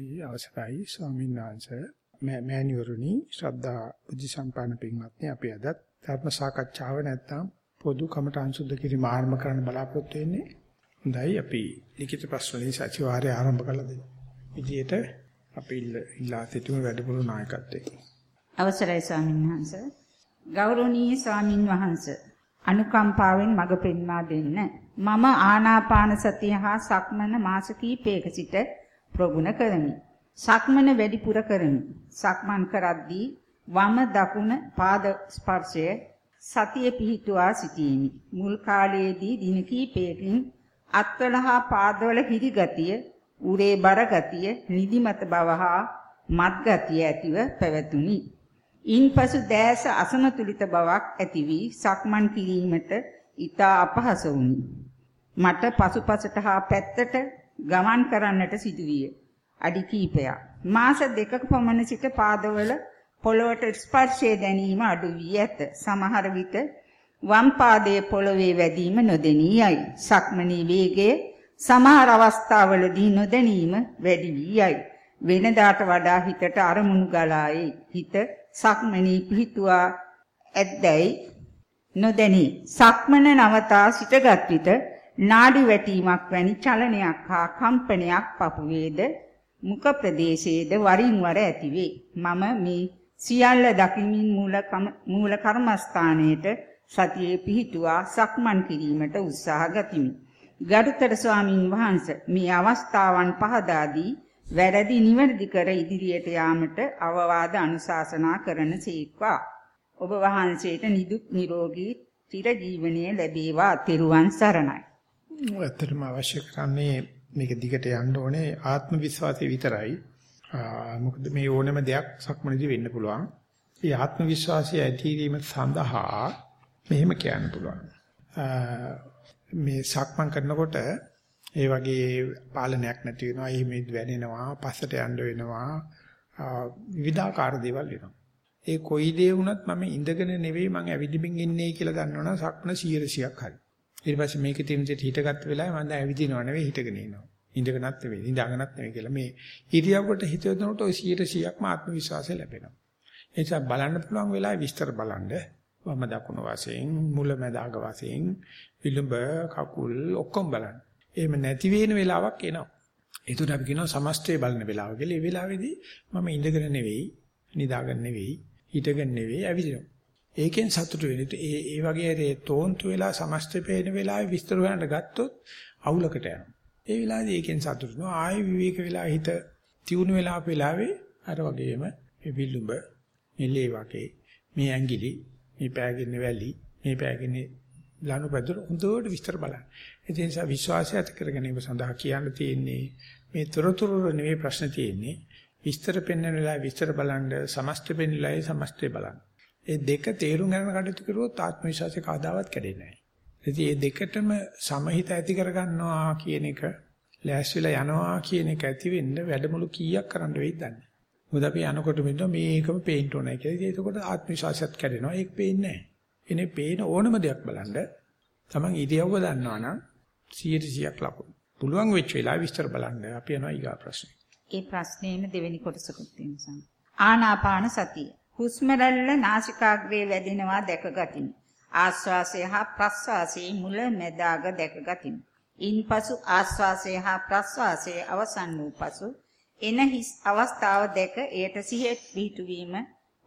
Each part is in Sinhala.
අපි අවසරයි ස්වාමීන් වහන්සේ මෑණිවරුනි ශ්‍රද්ධා බුද්ධ සම්පන්න පින්වත්නි අපි අද ධර්ම සාකච්ඡාව නැත්තම් පොදු කමඨාන් සුද්ධ කිරීම ආරම්භ කරන්න බලාපොරොත්තු වෙන්නේ. හොඳයි අපි ලිඛිත ප්‍රශ්න වලින් සතිವಾರය ආරම්භ කළ දෙමු. විදියට අපි ඉල්ලා සිටින වැඩමුළු නායකත්වයේ. අවසරයි ස්වාමීන් වහන්සේ. ගෞරවනීය ස්වාමින් වහන්සේ අනුකම්පාවෙන් මඟ පෙන්වා දෙන්න. මම ආනාපාන සතිය හා සක්මන මාස කිහිපයක සිට ප්‍රගුණ කරමි. සක්මන වැඩිපුර කරමි. සක්මන් කරද්දී වම දකුණ පාද ස්පර්ශය සතිය පිහිටුවා සිටීමි. මුල් කාලයේදී දින කිහිපයකින් අත්වල හා පාදවල හිරි ගතිය, උරේ බර ගතිය, නිදිමත බව හා මත් ගතිය ඇතිව පැවතුණි. ඉන්පසු දැස අසමතුලිත බවක් ඇති වී සක්මන් කිරීමට ඊතා අපහසු වුනි. මට පසුපසට හා පැත්තට ගමන් කරන්නට සිදුවිය. අඩි කීපයක්. මාස දෙකක පමණ සිට පාදවල පොළොවට ස්පර්ශය දැනීම අඩු වී ඇත. සමහර විට වම් පාදයේ පොළොවේ වැදීම නොදෙනී යයි. සක්මණේ වේගය සමහර අවස්ථාවලදී නොදැනීම වැඩි වී යයි. වෙනදාට වඩා හිතට අරමුණු ගලායි. හිත සක්මණේ පිහිටුවා ඇද්දැයි නොදැනී. සක්මන නවතා සිටගත් විට නාඩි වැටීමක් වැනි චලනයක් හා කම්පනයක් පපුවේද මුඛ ප්‍රදේශයේද වරින් වර ඇතිවේ. මම මේ සියල්ල දකිමින් මූල මූල කර්මස්ථානයේට සතියේ පිහිටුවා සක්මන් කිරීමට උත්සාහ ගතිමි. ගරුතර ස්වාමින් වහන්සේ මේ අවස්ථාවන් පහදා දී වැරදි නිවැරදි කර ඉදිරියට යාමට අවවාද අනුශාසනා කරන සීක්වා. ඔබ වහන්සේට නිදුක් නිරෝගී චිර ජීවනයේ ලැබේවා. තෙරුවන් සරණයි. ඇත්තටම අවශ්‍ය කරන්නේ මේක දිගට යන්න ඕනේ ආත්ම විශ්වාසය විතරයි. මොකද මේ ඕනම දෙයක් සක්මනේදී වෙන්න පුළුවන්. ඒ ආත්ම විශ්වාසය ඇතිවීම සඳහා මෙහෙම කියන්න පුළුවන්. මේ සක්මන් කරනකොට ඒ වගේ පාලනයක් නැති වෙනවා. එහෙම වැනෙනවා, පස්සට යන්න වෙනවා. විවිධාකාර දේවල් වෙනවා. ඒ කොයි දේ වුණත් මම ඉඳගෙන නෙවෙයි මම ඇවිදින්මින් ඉන්නේ කියලා දන්නවනම් සක්මන 100ක් හරි. ඊට පස්සේ මේකේ තියෙන දෙයට හිටගත්ත වෙලාවේ මම දැන් ඇවිදිනව නෙවෙයි හිටගෙන ඉන්නවා. ඉඳගෙනත් නෙවෙයි, ඉඳගෙනත් නෙවෙයි කියලා මේ ඉරියව්වට හිත යොදනකොට ওই 100%ක්ම ආත්ම විශ්වාසය ලැබෙනවා. ඒ නිසා බලන්න පුළුවන් වෙලාවේ විස්තර බලන්න. වම දකුණු වශයෙන්, මුල මැදාග වශයෙන්, විලුඹ, කකුල් ඔක්කොම බලන්න. එහෙම නැති වෙන වෙලාවක් එනවා. ඒකට අපි කියනවා සමස්තය බලන වෙලාව කියලා. ඒ වෙලාවේදී මම ඉඳගෙන නෙවෙයි, නිදාගෙන නෙවෙයි, හිටගෙන නෙවෙයි ඇවිදිනවා. ඒකෙන් සතුටු වෙන්න. ඒ ඒ වගේ ඒ තෝන්තු වෙලා සමස්ත පේන වෙලාවේ විස්තර හොයන්න ගත්තොත් අවුලකට යනවා. ඒ වෙලාවේදී ඒකෙන් සතුටු වෙනවා. ආයෙ විවේක වෙලා හිත තියුණු වෙලා වෙලාවේ අර වගේම මේ විලුඹ, මෙලේ වගේ, මේ ඇඟිලි, මේ පෑගෙන වැලි, මේ පෑගෙන ලනුපැදුර හොඳට විස්තර බලන්න. ඒ නිසා විශ්වාසය ඇති කර ගැනීම සඳහා කියන්න තියෙන්නේ මේ තොරතුරු නෙවෙයි ප්‍රශ්න තියෙන්නේ. විස්තර පෙන්වන වෙලාවේ විස්තර බලන්න, සමස්ත පෙන්වන වෙලාවේ සමස්තය බලන්න. ඒ දෙක තේරුම් ගන්න කටයුතු කරුවොත් ආත්ම විශ්වාසය කවදාවත් කැඩෙන්නේ නැහැ. ඉතින් මේ දෙකටම සමහිත ඇති කරගන්නවා කියන එක ලෑස්තිලා යනවා කියන එක ඇති වෙන්න වැඩමුළු කීයක් කරන්න වෙයිද දන්නේ. මොකද අපි යනකොට මෙන්න මේකම පේන්න ඕනයි කියලා. ඒකකොට ආත්ම විශ්වාසයත් කැඩෙනවා. ඒක පේන්නේ නැහැ. එනේ පේන ඕනම දෙයක් බලන්න තමන් ඉරියව්ව දන්නවනම් 100%ක් ලකුණු. පුළුවන් වෙච්ච වෙලාව විස්තර බලන්න. අපි යනවා ඊගා ප්‍රශ්නේ. ඒ ප්‍රශ්නේම දෙවෙනි කොටසකුත් තියෙනවා. ආනාපාන සතිය. හුස්ම රැල්ල නාසිකාග්‍රේ වැදෙනවා දැක ගතිමි. ආශ්වාසය හා ප්‍රශ්වාසයේ මුල මැදාග දැක ගතිමි. ඉන්පසු ආශ්වාසය හා ප්‍රශ්වාසයේ අවසන් වූ පසු එන හිස් අවස්ථාව දැක එයට සිහෙත් පිහිටුවීම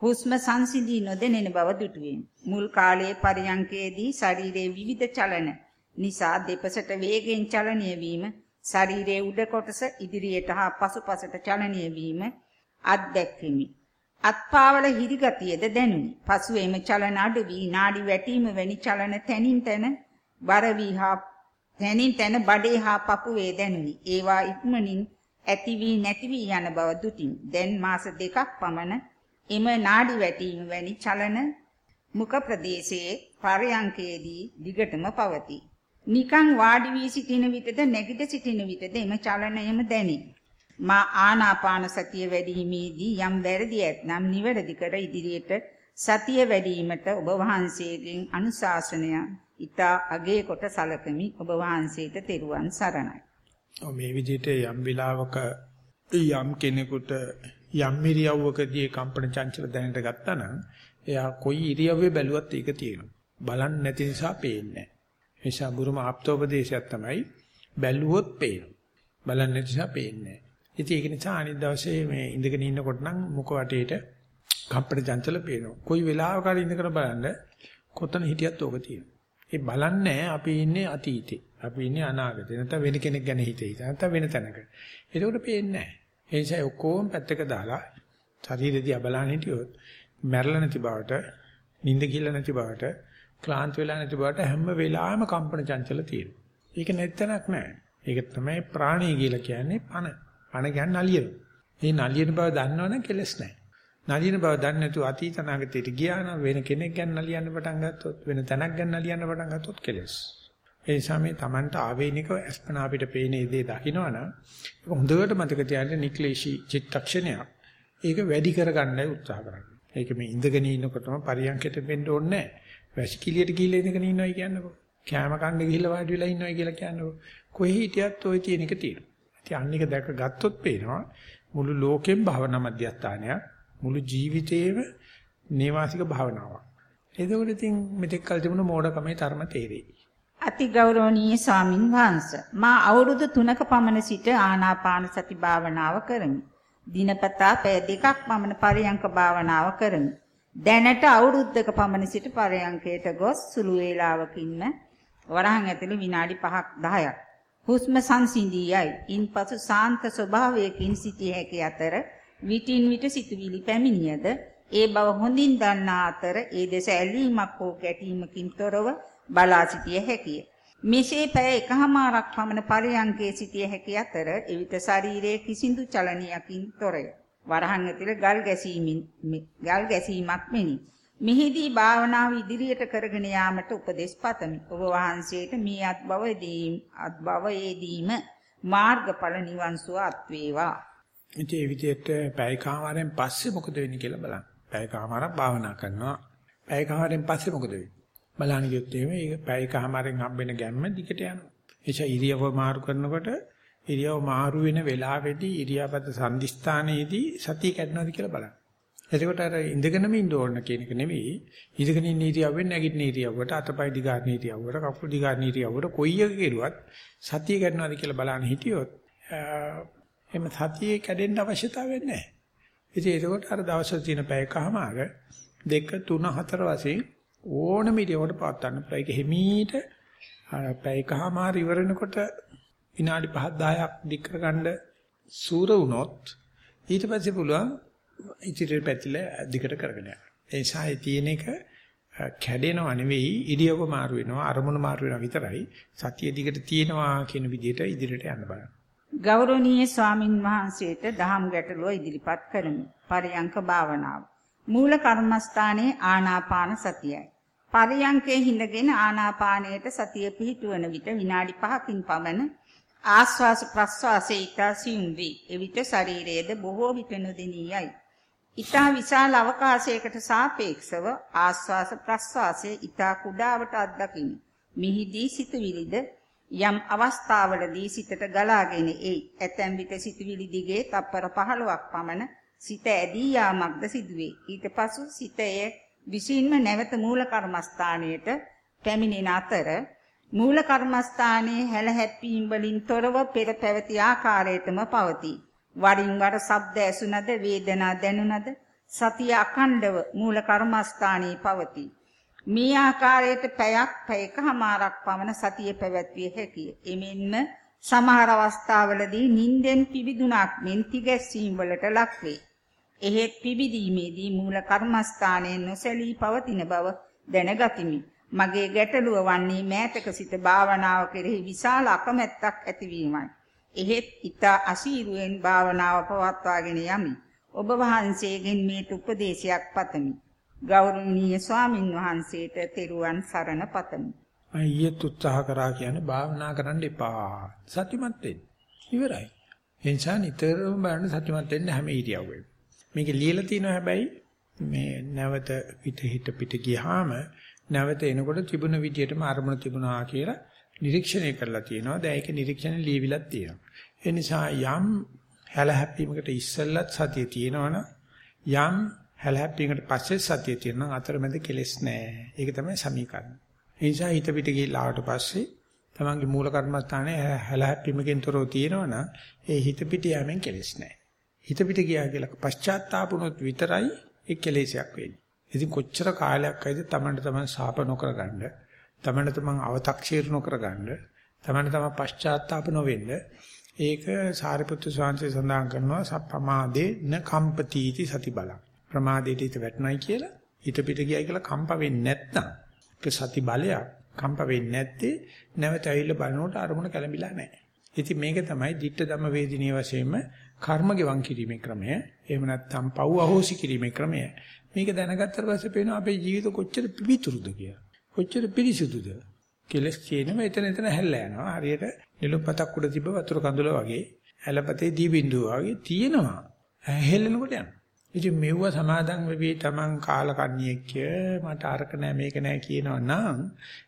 හුස්ම සංසිඳී නොදෙනෙන බව දුටුවෙමි. මුල් කාලයේ පරියංකයේදී ශරීරයේ විවිධ චලන නිසා දෙපසට වේගෙන් චලනය වීම ශරීරයේ උඩ කොටස ඉදිරියට හා පසුපසට චලනය වීම අත්දැක්කෙමි. අත්පාවල හිරිගතියද දැනුනි. පසු එම චලන අඩු වී නාඩි වැටීම වැනි චලන තනින් තන බර වී හා තනින් තන බඩේ හා පපුවේ දැනුනි. ඒවා ඉක්මනින් ඇති වී නැති වී යන බව දුටින්. දැන් මාස දෙකක් පමණ එම නාඩි වැටීම වැනි චලන මුඛ ප්‍රදේශයේ පරයන්කේදී දිගටම පවතී. නිකං වාඩි වී සිටින විටද නැගිට සිටින විටද එම චලනයම දැනේ. මා ආනාපාන සතිය වැඩිීමේදී යම් වැරදි ඇතනම් නිවැරදි කර ඉදිරියට සතිය වැඩිවීමට ඔබ වහන්සේගෙන් අනුශාසනය ඊතා අගේ කොට සලකමි ඔබ වහන්සේට තෙරුවන් සරණයි. මේ විදිහට යම් වෙලාවක යම් කෙනෙකුට යම් ඉරියව්වකදී කම්පන චංචල දැනට ගත්තා නම් එයා කොයි ඉරියව්වේ බැලුවත් ඒක තියෙනවා. බලන්නේ නැති නිසා පේන්නේ නැහැ. ඒ නිසා බුරුම ආප්තෝපදේශයක් තමයි බැලුවොත් පේනවා. බලන්නේ නැති නිසා පේන්නේ නැහැ. ඉතින් ඒක නිසා අනිත් දවසේ මේ ඉඳගෙන ඉන්නකොට නම් මුඛ වටේට කම්පන චංචල පේනවා. කොයි වෙලාවක හරි ඉඳගෙන බලන්න කොතන හිටියත් ඕක තියෙනවා. ඒ බලන්නේ අපි ඉන්නේ අතීතේ. අපි ඉන්නේ අනාගතේ. නැත්නම් වෙන කෙනෙක් ගැන හිතේ හිත. නැත්නම් වෙන තැනක. ඒකට පේන්නේ නැහැ. ඒ නිසා ඔක්කොම පැත්තක දාලා ශරීරෙදී අබලන් හිටියොත් මැරෙලා නැති බවට, නිින්ද කියලා නැති බවට, ක්ලාන්ත වෙලා නැති බවට හැම වෙලාවෙම කම්පන චංචල තියෙනවා. ඒක නැත්තනක් නෑ. ඒක තමයි ප්‍රාණය කියලා කියන්නේ පණ. පණ කියන්නේ නලියන. මේ නලියන බව දන්නවනම් කෙලස් නෑ. නලියන බව දන්නේ නැතුව අතීත අනාගතයට ගියා නම් වෙන කෙනෙක් ගැන නලියන්න පටන් ගත්තොත් වෙන තැනක් ගැන නලියන්න පටන් ගත්තොත් කෙලස්. ඒ නිසා මේ Tamanට ආවේනික අස්පන අපිට පේන දේ දකින්නවනම් ඒක හොඳට මතක තියාගන්න නික්ලේශී චිත්තක්ෂණයක්. ඒක වැඩි කරගන්නයි උත්සාහ කරන්නේ. ඒක මේ ඉඳගෙන ඉන්නකොටම පරියන්කෙට වෙන්න ඕනේ නැහැ. වැසිකිළියට ගිහිල්ලා ඉඳගෙන ඉන්නවයි කියන්නකෝ. කෑම කන්න ගිහිල්ලා වාඩි වෙලා ඉන්නවයි කියලා කියන්නකෝ. කොහේ හිටියත් ওই තියෙන එක තියෙනවා. ඉතින් අන්න එක දැක ගත්තොත් පේනවා මුළු ලෝකෙම භවනා මධ්‍යස්ථානයක් මුළු ජීවිතේම නේවාසික භාවනාවක්. එතකොට ඉතින් මෙතෙක් කල් තිබුණ මෝඩකමේ තරම තේරෙයි. අතිගෞරවනීය ස්වාමින් වහන්සේ මා අවුරුදු 3ක පමණ සිට ආනාපාන සති භාවනාව කරමි. දිනපතා පැය දෙකක් පමණ පරයන්ක භාවනාව කරමි. දැනට අවුරුද්දක පමණ සිට පරයන්කයට ගොස් සුළු වේලාවකින්ම වරහන් ඇතුළේ විනාඩි 5ක් 10ක් හුස්ම සංසිඳී යයි. ඉන්පසු සාන්ත ස්වභාවයකින් සිටිය හැකි අතර විටින් විට සිතුවිලි පැමිණියද ඒ බව හොඳින් දන්නා අතර ඒ දෙස ඇලීමක් හෝ කැටීමකින් තොරව බලා සිටිය හැකිය. මෙසේ පැය එකහමාරක් පමණ පරියන්කේ සිටිය හැකි අතර එවිට ශරීරයේ කිසිදු චලනයකින් තොරය. වරහන් ඇතුළේ ගල් ගැසීමින් ගල් ගැසීමක් මෙනි. මිහිදී භාවනාව ඉදිරියට කරගෙන යාමට උපදෙස් පතමි. ඔබ වහන්සේට මේ අත්බවයේදීම අත්බවයේදීම මාර්ගඵල නිවන් සුව අත් වේවා. ඉතින් ඒ විදිහට පැයකමාරෙන් පස්සේ මොකද වෙන්නේ කියලා බලන්න. පැයකමාරක් භාවනා කරනවා. පැයකමාරෙන් පස්සේ මොකද වෙන්නේ? බලන්න ගියොත් එහෙම ඒක පැයකමාරෙන් හම්බෙන ගැම්ම දිගට යනවා. එචා ඉරියව මාරු කරනකොට ඉරියව මාරු වෙන වෙලාවේදී ඉරියාපත සංදිස්ථානයේදී සතිය කැඩනවද කියලා බලන්න. එතකොට අර ඉඳගෙනම ඉන්න ඕන කියන එක නෙවෙයි ඉඳගෙන ඉන්න ඉරියව්වෙන් නැගිටින ඉරියව්වට අතපය දිගාන ඉරියව්වට කකුල් දිගාන ඉරියව්වට කොයි එක කෙරුවත් සතිය කැඩනවද කියලා බලන්න හිටියොත් එහම සතියේ කැඩෙන්න අවශ්‍යතාවයක් නැහැ. ඉතින් ඒකෝට අර දවසට තියෙන පැයකමාර දෙක තුන හතර වශයෙන් ඕනම ඉරියව්වට පාත් ගන්න පුළුවන්. ඒක හිමීට පැයකමාර ඉවරනකොට විනාඩි 5 10ක් දික් කරගන්න සූර වුණොත් ඊට පස්සේ පුළුවන් ඉදිරියට පැතිලා දිගට කරගෙන යන්න. ඒ නිසා තියෙන එක කැඩෙනව නෙවෙයි ඉරියව්ව මාරු වෙනවා අරමුණ මාරු වෙනවා විතරයි සතිය දිගට තියෙනවා කියන විදිහට ඉදිරියට යන්න බලන්න. ගෞරවනීය ස්වාමින් වහන්සේට දහම් ගැටලුව ඉදිරිපත් කරමි. පරියංක භාවනාව. මූල කර්මස්ථානයේ ආනාපාන සතියයි. පරියංකේ හිඳගෙන ආනාපානයට සතිය පිහිටුවන විට විනාඩි 5කින් පමණ ආස්වාස ප්‍රස්වාසයේ ඊතා සියුම් වී එවිට ශරීරයේද බොහෝ විට නොදෙනී යයි. ඊතා විශාල අවකාශයකට සාපේක්ෂව ආස්වාස ප්‍රස්වාසයේ ඊතා කුඩාවට අත්දකිමි. මිහිදී සිතුවිලිද යම් අවස්ථාවලදී සිතට ගලාගෙන එයි. ඇතැම් විට සිතුවිලි දිගේ තප්පර 15ක් පමණ සිත ඇදී යාමක්ද සිදුවේ. ඊට පසු සිතය විසින්ම නැවත මූල කර්මස්ථානයට පැමිණෙන අතර මූල කර්මස්ථානයේ හැල හැප්පීම් වලින් තොරව පෙර පැවති ආකාරයටම පවතී. වරින් වර ශබ්ද ඇසුනද වේදනා දැනුනද සතිය අඛණ්ඩව මූල කර්මස්ථානයේ පවතී. මේ ආකාරයට පැයක් පැයකමාරක් පමණ සතිය පැවැත්විය හැකිය. එමෙන්ම සමහර අවස්ථාවලදී නිින්දෙන් පිබිදුණක් මෙන් තිගැස්සීම් වලට ලක්වේ. එහෙත් පිබිදීමේදී මූල කර්මස්ථානයේ නොසැලී පවතින බව දැනගතිමි. මගේ ගැටලුව වන්නේ මෑතක සිට භාවනාව කෙරෙහි විශාල අකමැත්තක් ඇතිවීමයි. එහෙත් ඊට අසීරුවෙන් භාවනාව පවත්වාගෙන යමි. ඔබ වහන්සේගෙන් මේ උපදේශයක් පතමි. ගෞරවනීය ස්වාමින් වහන්සේට තෙරුවන් සරණ පතමි. අයියත් උත්සාහ කරා කියන්නේ භාවනා කරන්න එපා. සතිමත් වෙන්න. ඉවරයි. එනිසා නිතරම බලන්න සතිමත් වෙන්න හැම ඉරියව්වෙම. මේක ලියලා තියෙනවා හැබැයි මේ නැවත පිට හිට පිට ගියාම නැවත එනකොට තිබුණ විදියටම අරමුණ තිබුණා කියලා නිරීක්ෂණය කරලා තියෙනවා. දැන් ඒක නිරීක්ෂණ ලියවිලක් තියෙනවා. ඒ නිසා යම් හැලහැප්පීමකට ඉස්සෙල්ලත් සතිය තියෙනවනම් යම් හැලහැප්පීමකට පස්සේ සතිය තියෙනවා අතරමැද කෙලෙස් නැහැ. ඒක තමයි සමීකරණ. ඒ නිසා හිත පිට ගිහිල්ලා ආවට පස්සේ තමන්ගේ මූල කර්මස්ථානයේ හැලහැප්පීමකින් තොරව තියෙනවනම් ඒ හිත පිට යෑමෙන් කෙලෙස් නැහැ. හිත පිට ගියා කියලා පශ්චාත්තාපුනොත් විතරයි ඒ කෙලෙසයක් වෙන්නේ. ඉතින් කොච්චර කාලයක් ඇයිද තමන්ට තමන් සාප නොකර ගන්න, තමන්ට තමන් අව탁ෂීර නොකර ගන්න, තමන්ට තමන් පශ්චාත්තාප නොවෙන්න ඒක සාරිපුත්‍ර ස්වාමීන් සඳහන් කරනවා සප්පමාදේ න කම්පතිති සති බලං. ප්‍රමාදයට හිත වැටුණයි කියලා හිත පිට ගියයි කියලා කම්ප වෙන්නේ නැත්නම් ඒක සති බලයක් කම්ප වෙන්නේ නැත්තේ නැවත ඇවිල්ලා බලනකොට අරමුණ කැළඹිලා නැහැ. ඉතින් මේක තමයි ditta ධම්ම වේදිනිය වශයෙන්ම කර්ම ගෙවන් කිරීමේ ක්‍රමය. එහෙම නැත්නම් පව් අහෝසි කිරීමේ ක්‍රමය. මේක දැනගත්තට පස්සේ පේනවා අපේ ජීවිත කොච්චර පිවිතුරුද කියලා. කොච්චර පිරිසුදුද. කෙලස් කියනම එතන එතන හැල්ලා යනවා. හරියට නිලුම්පතක් උඩ තිබ්බ වතුර කඳුල වගේ ඇලපතේ දී බින්දුව වගේ තියෙනවා. හැල්ලෙනකොට යනවා. ඉතින් මෙව්ව සමාදන් වෙවි තමන් කාලකන්ණියෙක් මට අරක නෑ මේක නෑ කියනවා නම්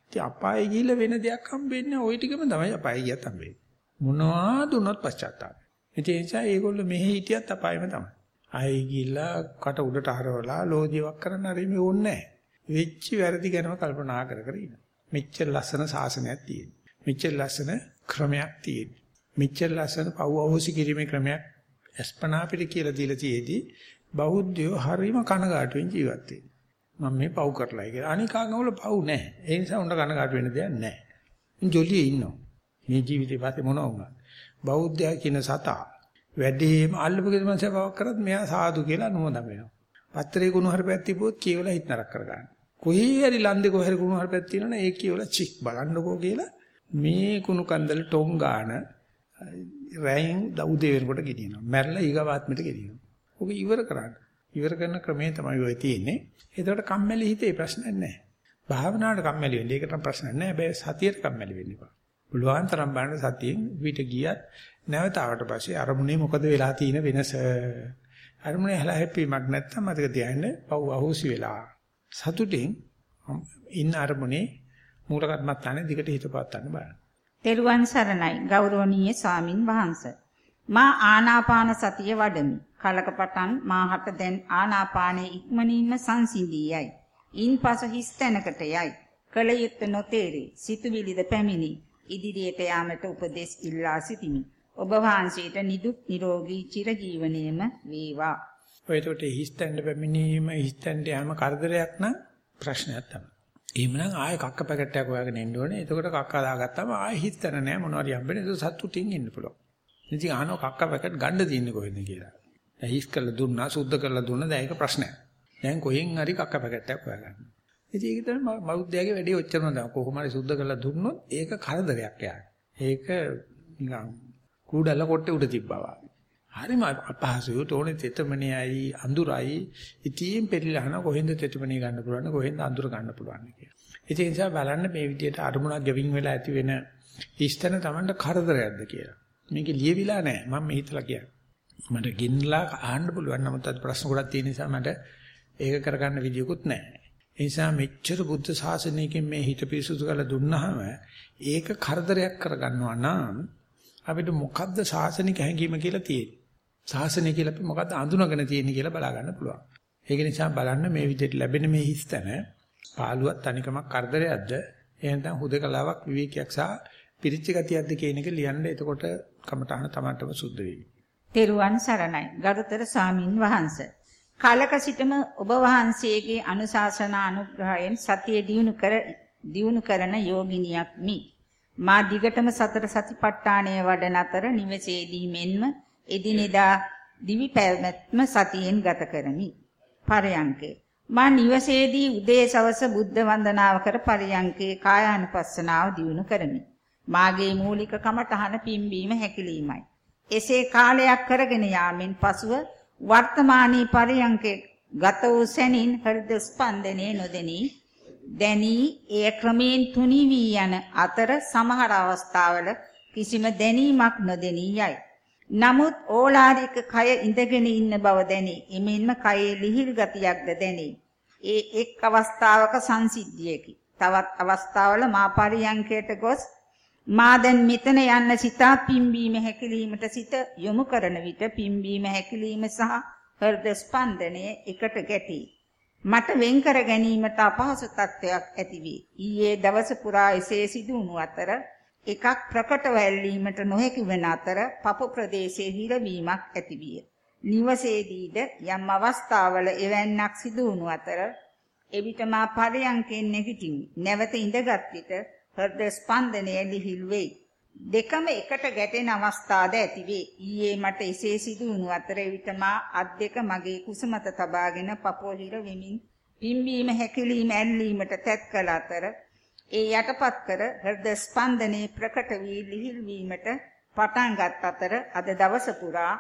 ඉතින් අපායේ ගිහිල්ලා වෙන දෙයක් හම්බෙන්නේ ওই ටිකම තමයි අපායේ ගියත් හම්බෙන්නේ. මොනවා දුන්නොත් පශ්චාත්තාප. ඒ නිසා ඒගොල්ලෝ මෙහි හිටියත් අපායෙම තමයි. ආයේ ගිහිල්ලා කට උඩට හරවලා ලෝදියක් කරන්න හරි මේ ඕනේ නෑ. වෙච්ච වැරදි ගැනම කල්පනා කර කර ඉන්න. මෙච්චර ලස්සන සාසනයක් තියෙන. මෙච්චර ලස්සන ක්‍රමයක් තියෙන. මෙච්චර ලස්සන පව් අවශ්‍ය කිරීමේ ක්‍රමයක් අස්පනා පිට කියලා දීලා තියේදී බෞද්ධයෝ හරීම කනගාටුවෙන් ජීවත් වෙනවා. මම මේ පව් කරලා කියලා. අනිකාගම වල පව් නැහැ. ඒ නිසා උන්ට කනගාටු වෙන්න දෙයක් නැහැ. ජොලියේ ඉන්නවා. මේ ජීවිතේ පස්සේ මොනවා වුණා. බෞද්ධයා කියන සතා වැඩිම අල්ලපු ගෙදර මනස පවක් කරත් මෙයා සාදු කියලා අනුමೋದන් වෙනවා. පත්‍රේ කුණු හරපැක් තිබුවොත් කියවලා හිට නරක කරගන්න. කොහේ හරි ලන්දේ කොහේ හරි කුණු හරපැක් තියෙනවනේ ඒ කියවලා චික් බලන්නකෝ කියලා මේ කුණු කන්දල ටොං ගාන රැයින් දවුදේ වෙනකොට ගෙනියනවා. මැරලා ඊගාවාත්මෙට ගෙනියනවා. ඔක ඉවර කරන්න. ඉවර කරන ක්‍රමය තමයි ඔය තියෙන්නේ. ඒකට කම්මැලි හිතේ ප්‍රශ්නයක් නැහැ. භාවනාවට කම්මැලි වෙන්නේ. ඒකට ප්‍රශ්නයක් නැහැ. හැබැයි සතියට කම්මැලි වෙන්න එපා. පුළුවන් තරම් බලන්න සතියෙන් පිට ගියත් නැවත ආවට පස්සේ අරමුණේ මොකද වෙලා තියෙන වෙනස? අරමුණේ හැලා හැප්පීමක් නැත්තම් මතක තියාගන්න පව් අහෝසි වෙලා. සතුටින් ඉන්න අරමුණේ මූල කර්මත්තානේ දිගට හිත පවත්වන්න බලන්න. තෙරුවන් සරණයි ගෞරවනීය ස්වාමින් වහන්සේ. මා ආනාපාන සතිය වඩමි. කලක පටන් මාහට දැන් ආනාපානයේ ඉක්මනින්ම සංසිඳියයි. ඉන්පසු හිස් තැනකට යයි. කල යුත්තේ නොතේරේ. සිතුවිලිද පැමිණි. ඉදිරියට යාමට උපදෙස් ඉල්ලා සිටිමි. ඔබ වහන්සේට නිදුක් නිරෝගී චිරජීවනයේම වේවා. ඔයතොට හිස් තැන්න පැමිණීම හිස් තැන්න යාම කරදරයක් නම් ප්‍රශ්නයක් තමයි. එහෙමනම් ආයෙ කක්ක පැකට් එකක් හොයාගෙන එන්න ඕනේ. එතකොට කක්ක දාගත්තාම ආයෙ හිස් තැන නෑ මොනවාරි හම්බෙන්නේ. ඒක සතුටින් ඉන්න පුළුවන්. ඉතින් ආනෝ කක්ක පැකට් ගන්න තියෙන්නේ කොහෙන්ද කියලා. දැන් හිස් කරලා දුන්නා, සුද්ධ කරලා දුන්නා. දැන් ඒක ප්‍රශ්නයක්. දැන් කොහෙන් හරි කක්ක පැකට් එකක් හොයාගන්න. ඉතින් ඒක තමයි බෞද්ධයාගේ වැඩේ ඔච්චරම තමයි. කොහොම හරි සුද්ධ කරලා දුන්නොත් ඒක කරදරයක් යාට. ඒක නිකන් කුඩල කොට්ටේ උඩ තිබ්බා වගේ. හරිම අපහසුයි. තෝනේ තෙතමනියයි අඳුරයි. ඉතින් පෙරිලා හන කොහෙන්ද තෙතමනිය ගන්න පුළුවන් කොහෙන්ද අඳුර ගන්න පුළුවන් කියලා. ඒ නිසා බලන්න මේ විදිහට අරමුණක් ගෙවින් වෙලා ඇති වෙන ඉස්තන Tamanට කරදරයක්ද කියලා. මේක ලියවිලා නැහැ. මම මේ හිතලා කියන්නේ. මට ගින්නලා අහන්න පුළුවන්. නමුත් අද ප්‍රශ්න ගොඩක් තියෙන නිසා මට ඒක කරගන්න විදියකුත් නැහැ. ඒ නිසා මෙච්චර බුද්ධ ශාසනයකින් මේ හිත පිරිසුදු කරලා දුන්නාම ඒක කරදරයක් කරගන්නවා නම් අපිට මොකද්ද ශාසනික හැඟීම කියලා තියෙන්නේ. ශාසනය කියලා අපි මොකද්ද අඳුනගෙන තියෙන්නේ කියලා බලා ගන්න පුළුවන්. ඒක නිසා බලන්න මේ විදිහට ලැබෙන මේ හිස්තන පාළුවක් තනිකමක් කරදරයක්ද එහෙනම් හුදකලාවක් විවේකයක් සහ පිරිච්ච ගතියක්ද කියන එක ලියන්න එතකොට කමටහන තමන්ටම සුද්ධ වෙයි. තෙරුවන් සරණයි. ගරුතර ස්වාමින් වහන්සේ. කාලක සිටම ඔබ වහන්සේගේ අනුශාසනා අනුග්‍රහයෙන් සතිය දියුණු කර දියුණු කරන යෝගිනියක් මි. මා දිගටම සතර සතිපට්ඨානය වඩන අතර නිවසේදී මෙන්ම එදිනෙදා දිවි පැවැත්ම සතියෙන් ගත කරමි. පරයන්කේ මා නිවසේදී උදේ සවස බුද්ධ වන්දනාව කර පරයන්කේ කායානුපස්සනාව දියුණු කරමි. මාගේ මූලික කමඨහන පිම්බීම හැකිලීමයි. එසේ කාලයක් කරගෙන යාමෙන් පසුව වර්තමානයේ පරියංකේ ගත වූ සැනින් හෘද ස්පන්දනයේ නොදෙනී දැනී එය ක්‍රමයෙන් තුනී වී යන අතර සමහර අවස්ථාවල කිසිම දැනීමක් නොදෙනී යයි. නමුත් ඕලාරික කය ඉඳගෙන ඉන්න බව දැනේ. එමෙන්ම කයේ ලිහිල් ගතියක්ද දැනේ. ඒ එක් අවස්ථාවක සංසිද්ධියකි. තවත් අවස්ථාවල මා පරියංකයට ගොස් මා දැන් මෙතන යන්න සිතා පිම්බීම හැකිලීමට සිත යොමු කරන විට පිම්බීම හැකිලීම සහ හෘද ස්පන්දනය එකට ගැටේ. මට වෙන් කර ගැනීමට අපහසු තත්ත්වයක් ඇතිවේ. ඊයේ දවස පුරා එසේ සිදු වුණු අතර එකක් ප්‍රකටව ඇල්ලීමට නොහැකි වන අතර පපු ප්‍රදේශයේ හිරවීමක් ඇතිවිය. නිවසේදීද යම් අවස්ථාවල එවැන්නක් සිදු වුණු අතර එවිට මා පරයන්කෙන් නැගිටිමි. නැවත ඉඳගත් විට හෘද ස්පන්දනය ලිහිල් වෙයි. දෙකම එකට ගැටෙන අවස්ථාද ඇතිවේ. ඊයේ මට එසේ සිදු වුණු අතර විට මා අත් දෙක මගේ කුස මත තබාගෙන පපුව හිර වෙමින් පිම්බීම හැකිලිම ඇල්ලීමට තැත් කළ අතර ඒ යටපත් කර හෘද ස්පන්දනයේ ප්‍රකට වී ලිහිල් වීමට පටන් ගත් අතර අද දවස පුරා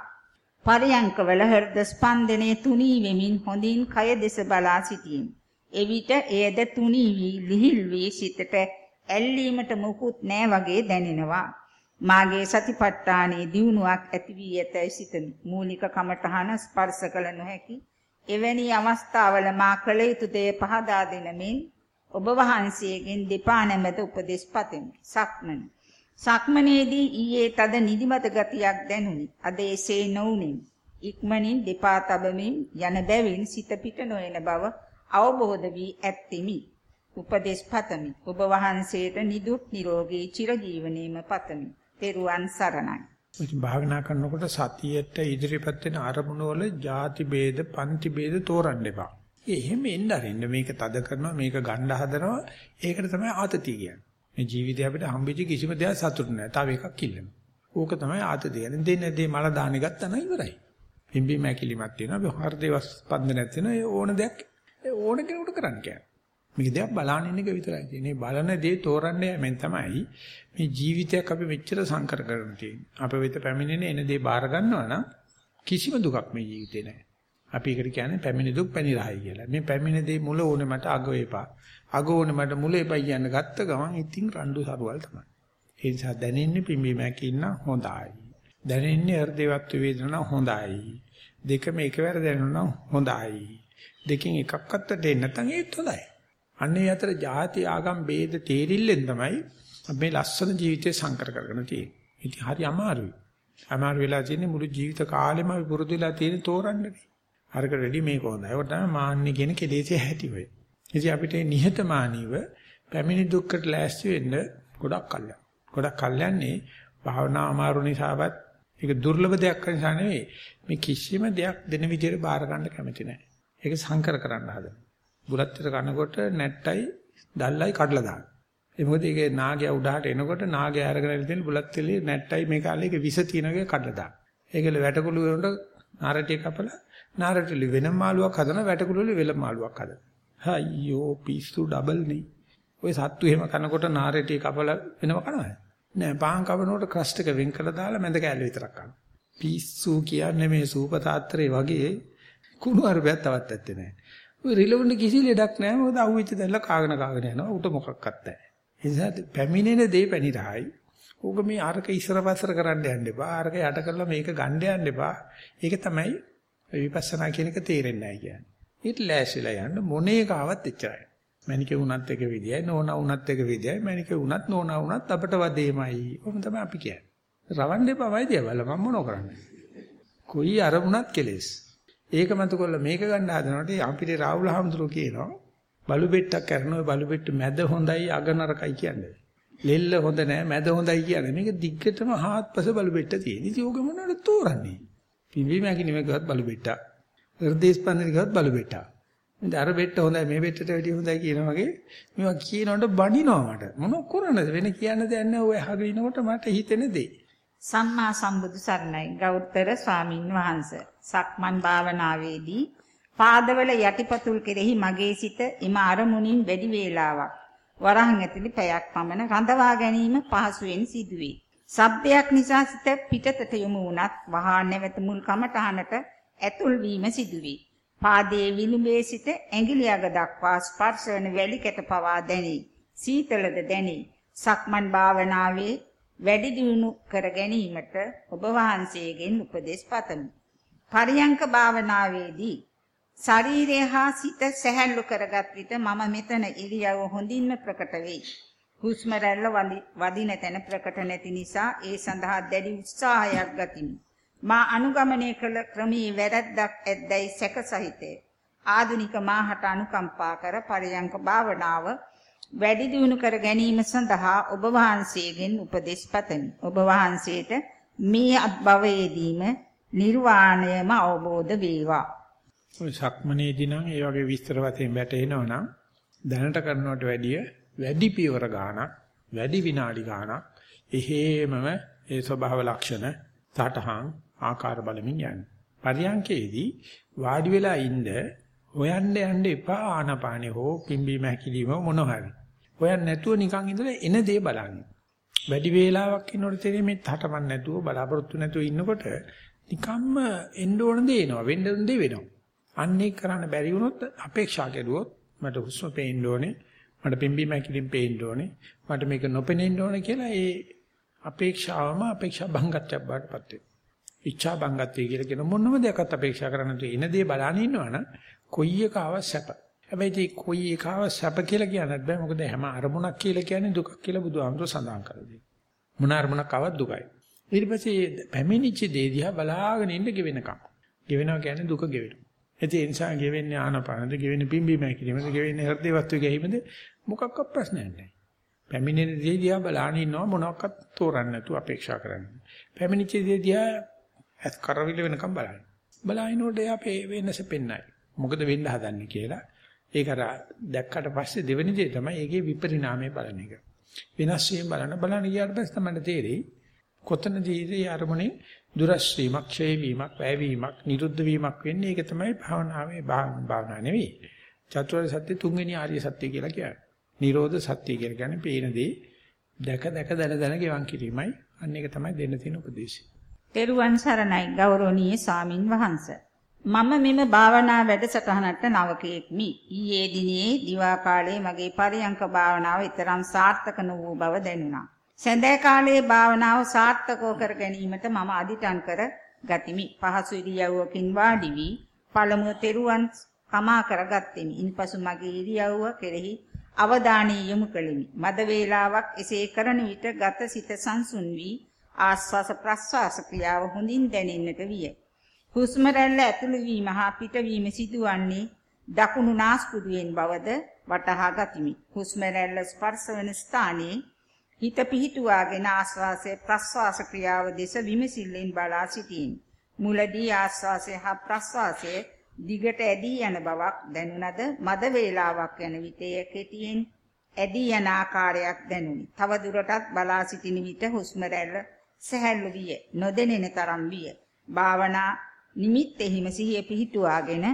පරියංකවල හෘද ස්පන්දනයේ තුනී වෙමින් හොඳින් කය දෙස බලා සිටීම. එවිට එයද තුනී වී ලිහිල් වී සිතට ඇල්ලීමට මුකුත් නෑ වගේ දැනෙනවා. මාගේ සතිපට්ඨානයේ දියුණුවක් ඇති වී ඇතයි සිතමි. මූලික කමඨහන ස්පර්ශ කළ නොහැකි. එවැනි අවස්ථාවල මා කළ යුතු දේ පහදා දෙනමින් ඔබ වහන්සේගෙන් දෙපා නැමෙත උපදෙස් පතමි. සක්මන. සක්මනේදී ඊයේ තද නිදිමත ගතියක් දැනුනි. අද එසේ නොඋනේ. ඉක්මනින් දෙපා තබමින් යන බැවින් සිත පිට නොයන බව අවබෝධ වී ඇත්تمي. උපදේශ පතමි. ඔබ වහන්සේට නිදුක් නිරෝගී චිරජීවනයේම පතමි. තෙරුවන් සරණයි. ඉතින් භාවනා කරනකොට සතියට ඉදිරිපත් වෙන අරමුණු වල ಜಾති ભેද, පන්ති ભેද තෝරන්න එපා. ඒ එහෙම එන්න අරින්න මේක තද කරනවා මේක ගණ්ඩ හදනවා ඒකට තමයි ආතතිය කියන්නේ. මේ ජීවිතය අපිට හම්බෙච්ච කිසිම දෙයක් සතුට නැහැ. තව එකක් ඉල්ලනවා. ඕක තමයි ආතතිය. දෙන්නේ දේ මල දාන ගත්තා නම් ඉවරයි. පිම්බි මැකිලිමත් තියෙනවා. හෘදේවස් ස්පන්දනයක් තියෙනවා. ඕන දෙයක් ඕන කෙනෙකුට කරන්න කියන්නේ. මේක දෙයක් බලන්න ඉන්න එක විතරයි තියෙන්නේ. බලන දේ තෝරන්න යෑමෙන් තමයි මේ ජීවිතයක් අපි මෙච්චර සංකර කරගෙන තියෙන්නේ. අප වෙත පැමිණෙන එන දේ බාර ගන්නවා නම් කිසිම දුකක් මේ ජීවිතේ නැහැ. අපි ඒකට කියන්නේ පැමිණි දුක් පැනිරහයි කියලා. මේ පැමිණි දේ මුල ඕනේ මට අග වේපා. අග ඕනේ මට මුල එපා කියන්න ගත්ත ගමන් ඉතින් රණ්ඩු සරුවල් තමයි. ඒ නිසා දැනෙන්නේ පිම්බීමක් ඉන්න හොඳයි. දැනෙන්නේ හෘදේවත් වේදනා හොඳයි. දෙකම එකවර දැනුණා හොඳයි. දෙකෙන් එකක්වත් දෙන්න නැත්නම් ඒත් හොඳයි. අන්නේ අතර ಜಾති ආගම් ભેද තේරිල්ලෙන් තමයි මේ ලස්සන ජීවිතය සංකර කරගෙන තියෙන්නේ. ඉතින් හරි අමාරුයි. අමාරු වෙලා තියෙන්නේ මුළු ජීවිත කාලෙම අපි පුරුදු වෙලා තියෙන තෝරන්නේ. අරක රෙඩි මේක හොඳයි. ඒක තමයි මාන්නේ කියන කෙලෙසේ හැටි වෙයි. ඉතින් අපිට නිහතමානීව පැමිණි දුක්කට ලෑස්ති වෙන්න ගොඩක් කල්යන. ගොඩක් කල්යන්නේ භාවනා අමාරු නිසාවත් ඒක දුර්ලභ දෙයක් නිසා නෙවෙයි. මේ කිසිම දෙයක් දෙන විදිහට බාර ගන්න කැමති නැහැ. ඒක සංකර කරන්න හදනවා. බුලත්තර කනකොට නැට්ටයි දැල්ලයි කඩලා දාන. ඒ මොකද ඒකේ නාගයා උඩහට එනකොට නාගයා අරගෙන ඉතින් බුලත් තෙලේ නැට්ටයි මේ කාලේ ඒක විස තියනගේ කඩලා දාන. ඒකල වැටකුළු වලට නාරටිය කපලා නාරටිලි වෙනම මාළුවක් හදන වැටකුළු වල වෙලම මාළුවක් හදන. අයියෝ පිස්සු ඩබල් නේ. ඔය සත්තු එහෙම කනකොට නාරටිය කපලා වෙනම කනවද? නෑ පාන් කපනකොට ක්‍රස්ට් එක වෙන් කරලා දාලා මැද කෑල්ල විතරක් කනවා. පිස්සු කියන්නේ මේ සූපතාත්‍රේ වගේ කුණු අරබයක් තවත් ඇත්තේ නෑ. ඔය රිලෙවන්ට් කිසි ලෙඩක් නැහැ මොකද අහුවෙච්ච දැල්ල කාගෙන කාගෙන යනවා උට මොකක්වත් නැහැ. ඒ නිසා පැමිණෙන දේ පැනිරහයි. ඕක මේ අරක ඉස්සර පස්සර කරන්න යන්න එපා. අරක යට කරලා මේක ගන්න යන්න එපා. ඒක තමයි විපස්සනා කියන එක තේරෙන්නේ නැහැ කියන්නේ. ඊට ලෑස්තිලා යන්න මොනේ කාවත් එච්චරයි. මණිකේ උනත් එක විදියයි නෝනා උනත් එක විදියයි මණිකේ උනත් නෝනා උනත් අපට වදේමයි. ඔහොම තමයි අපි කියන්නේ. රවන්න එපා වයිදියා බල මම මොනව කරන්නේ. කොයි අරමුණත් කෙලෙස්. ඒක මතු කරලා මේක ගන්න හදනකොට අපිට රාහුල හාමුදුරුවෝ කියනවා බලු බෙට්ටක් කරන ඔය බලු බෙට්ට මැද හොඳයි අග නරකයි කියන්නේ. ලෙල්ල හොඳ නෑ මැද හොඳයි කියන්නේ. මේක දිග්ගටම හාත්පස බලු බෙට්ට තියෙන. ඉතින් ඕක මොනවද තෝරන්නේ? පිම්බි මැකිනි මේකවත් බලු බෙට්ට. හෘදේශ ස්පන්දන එකවත් බලු බෙට්ට. ඉතින් අර බෙට්ට හොඳයි මේ බෙට්ටට වැඩිය හොඳයි කියන වගේ මේවා කියනකොට බනිනවා මට. මොන කරන්නද වෙන කියන්න දෙයක් නෑ ඔය අහගෙන ඉනකොට මට හිතෙන දේ. සම්මා සම්බුදු සරණයි ගෞතර ස්වාමින් වහන්සේ සක්මන් භාවනාවේදී පාදවල යටිපතුල් කෙරෙහි මගේ සිත එම අරමුණින් වැඩි වේලාවක් වරහන් ඇතුළේ පැයක් පමණ රඳවා ගැනීම පහසුවෙන් සිදුවේ. සබ්දයක් නිසා සිත පිටතට යොමු වුණත් වහා නැවත මුල් කමටහනට ඇතුල් වීම සිදුවේ. පාදයේ විලුඹේ සිට ඇඟිලි අග දක්වා ස්පර්ශ වන වැලි කැට පවා දැනේ. සීතලද දැනේ. සක්මන් භාවනාවේ වැඩි දියුණු කර ගැනීමට ඔබ වහන්සේගෙන් උපදෙස් පතමි. පරියංක භාවනාවේදී ශරීරය හා සිත සැහැල්ලු කරගත් විට මම මෙතන ඉරියව් හොඳින්ම ප්‍රකට වෙයි. හුස්ම රැල්ල වදින තැන ප්‍රකට නැති නිසා ඒ සඳහා දැඩි උත්සාහයක් ගතිමි. මා අනුගමනය කළ ක්‍රමී වැරැද්දක් ඇද්දැයි සැක සහිතය. ආදුනික මාහට අනුකම්පා කර පරියංක භාවනාව වැඩි දියුණු කර ගැනීම සඳහා ඔබ වහන්සේගෙන් උපදෙස් පතමි. ඔබ වහන්සේට මේ අත්භවයේදීම නිර්වාණයම අවබෝධ වේවා. ඔය සක්මනේදී නම් ඒ වගේ විස්තර වශයෙන් වැටෙනවා නම් දැනට කරනවට වැඩිය වැඩි පියවර ගාණක් වැඩි විනාඩි ගාණක් එහෙමම ඒ ස්වභාව ලක්ෂණ සටහන් ආකාර බලමින් යන්නේ. පරියංකේදී වාඩි වෙලා ඉඳ හොයන්න යන්න එපා ආනපානෙ හෝ පිම්බීම හැකිලිම මොන හරි. හොයන්න නැතුව නිකන් ඉඳලා එන දේ බලන්න. වැඩි වේලාවක් ඉන්නකොට තේරෙන්නේ මේ හටමන් නැතුව බලාපොරොත්තු නැතුව ඉන්නකොට නිකම්ම එන්න ඕන දේ එනවා වෙන්න ඕන දේ වෙනවා. අන්නේ කරන්න බැරි වුණොත් අපේක්ෂා කෙරුවොත් මට හුස්ම පේන්න ඕනේ මට පිම්බීම හැකිලිම පේන්න ඕනේ මට මේක නොපෙනෙන්න ඕනේ කියලා ඒ අපේක්ෂාවම අපේක්ෂා භංගත්වයක් බාටපත් වෙනවා. ඉච්ඡා භංගත්වය කියලා කියන මොනම දෙයක්වත් අපේක්ෂා කරන්න තු එන දේ බලන්න ඉන්නවනම් කොයි එක ආවත් සැප. හැබැයි ඒ කොයි එක ආවත් සැප කියලා කියන්නත් බෑ මොකද හැම අරමුණක් කියලා කියන්නේ දුකක් කියලා බුදුහාමුදුර සඳහන් කරලා තියෙනවා. මොන අරමුණක් ආවත් දුකයි. ඊට පස්සේ පැමිණිච්ච දේ දිහා බලාගෙන ඉන්න ගෙවෙනකම්. ගෙවෙනවා කියන්නේ දුක ගෙවෙනවා. ඒ නිසා ගෙවෙන්නේ ආනපානද ගෙවෙන්නේ පිම්බීම හැකිලිමද ගෙවෙන්නේ හෘදේ වස්තු ගැහිමද මොකක්වත් ප්‍රශ්නයක් නැහැ. පැමිණෙන දේ දිහා බලාගෙන ඉන්නවා මොනවාක්වත් තෝරන්න නැතුව අපේක්ෂා කරන්නේ. පැමිණිච්ච දේ දිහා ඇස් කරවිල වෙනකම් බලන්න. බලනකොට අපේ වෙනස පෙන්නයි. මොකද වෙන්න හදන්නේ කියලා. ඒක අර දැක්කට පස්සේ දෙවෙනි දේ තමයි ඒකේ විපරිණාමය බලන එක. වෙනස් වීම බලන බලන ගියාට පස්සේ තමයි තේරෙයි කොතනදීදී අරමුණේ දුරස් වීමක්, ඡේ වීමක්, වැය වීමක්, නිරුද්ධ වීමක් වෙන්නේ ඒක තමයි භාවනාවේ භාවනා නෙවෙයි. චතුරාර්ය සත්‍ය තුන්වෙනි ආර්ය සත්‍ය කියලා කියන්නේ. නිරෝධ සත්‍ය කියලා කියන්නේ පේන දේ දැක දැක දැන දැන ගෙවන් කිරීමයි. අන්න ඒක තමයි දෙන්න තියෙන උපදේශය. තෙරුවන් සරණයි ගෞරවනීය සාමින් වහන්සේ. මම මෙම භාවනා වැඩසටහනට නවකයෙක්මි. ඊයේ දිනේ දිවා කාලයේ මගේ පරියංක භාවනාව ඊතරම් සාර්ථක නොවූ බව දැනුණා. සඳෑ කාලයේ භාවනාව සාර්ථකව කර ගැනීමට මම අදිටන් කර ගතිමි. පහසු ඉරියව්වකින් වාඩි වී පළමුව තෙරුවන් කමා කරගත්ෙමි. ඉන්පසු මගේ ඉරියව්ව කෙරෙහි අවධානය යොමු කළෙමි. මද වේලාවක් එසේ කරන විට ගත සිත සංසුන් වී ආස්වාස ප්‍රස්වාස ක්‍රියාව හොඳින් දැනෙන්නට විය. හුස්ම රැල්ල ඇතුළු වීම හා පිටවීම සිදුවන්නේ දකුණු නාස්පුඩුවෙන් බවද වටහා ගතිමි. හුස්ම රැල්ල ස්පර්ශ වන ස්ථානයේ හිත පිහිටුවාගෙන ආස්වාසයේ ප්‍රස්වාස ක්‍රියාව දෙස විමසිල්ලෙන් බලා සිටින්. මුලදී ආස්වාසය හා ප්‍රස්වාසයේ දිගට ඇදී යන බවක් දැනුණද මද වේලාවක් යන විටය කෙටියෙන් ඇදී යන ආකාරයක් දැනුනි. තව දුරටත් බලා සිටින විට හුස්ම රැල්ල සැහැල්ලු විය. නොදෙනෙන තරම් විය. භාවනා නිමිත්තෙහිම සිහිය පිහිටුවාගෙන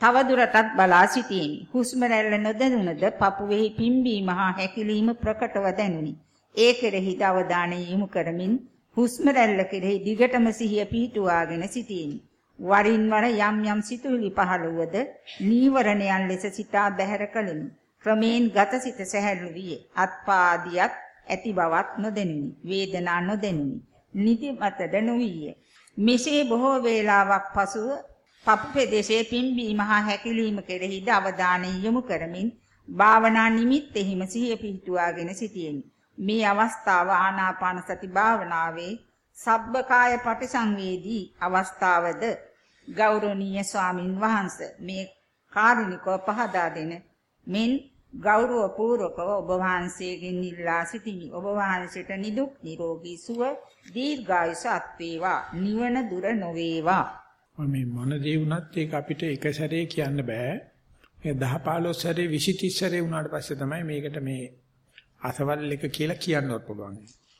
තව දුරටත් බලා සිටියෙමි. හුස්ම රැල්ල නොදැනුණද පපුවෙහි පිම්බීම හා හැකිලීම ප්‍රකටව දැනුනි. ඒ කෙරෙහි අවධානය යොමු කරමින් හුස්ම රැල්ල කෙරෙහි දිගටම සිහිය පිහිටුවාගෙන සිටින්. වරින් වර යම් යම් සිතුවිලි පහළ වුවද නීවරණයන් ලෙස සිතා බැහැර කළෙමි. ක්‍රමයෙන් ගත සිත සැහැල්ලු විය. අත්පාදියත් ඇති බවක් නොදෙනුනි. වේදනා නොදෙනුනි. නිදිමතද නොවිය. මෙසේ බොහෝ වේලාවක් පසුව පපු ප්‍රදේශයේ පිම්බීම හා හැකිලීම කෙරෙහිද අවධානය යොමු කරමින් භාවනා නිමිත්තෙහිම සිහිය පිහිටුවාගෙන සිටියෙමි. මේ අවස්ථාව ආනාපාන සති භාවනාවේ සබ්බකාය පටිසංවේදී අවස්ථාවද ගෞරවනීය ස්වාමින් වහන්සේ. මේ කාරුණිකව පහදා දෙන මෙන් ගෞරව පූර්වකව ඔබ වහන්සේගෙන් ඉල්ලා සිටිමි. ඔබ වහන්සේට නිදුක් නිරෝගී සුව දීර්ඝායුෂ අත් වේවා නිවන දුර නොවේවා. මේ මොන දේ වුණත් ඒක අපිට එක සැරේ කියන්න බෑ. ඒ 10 15 සැරේ 20 30 සැරේ වුණාට පස්සේ තමයි මේකට මේ අසවල් එක කියලා කියන්නවත් පුළුවන්.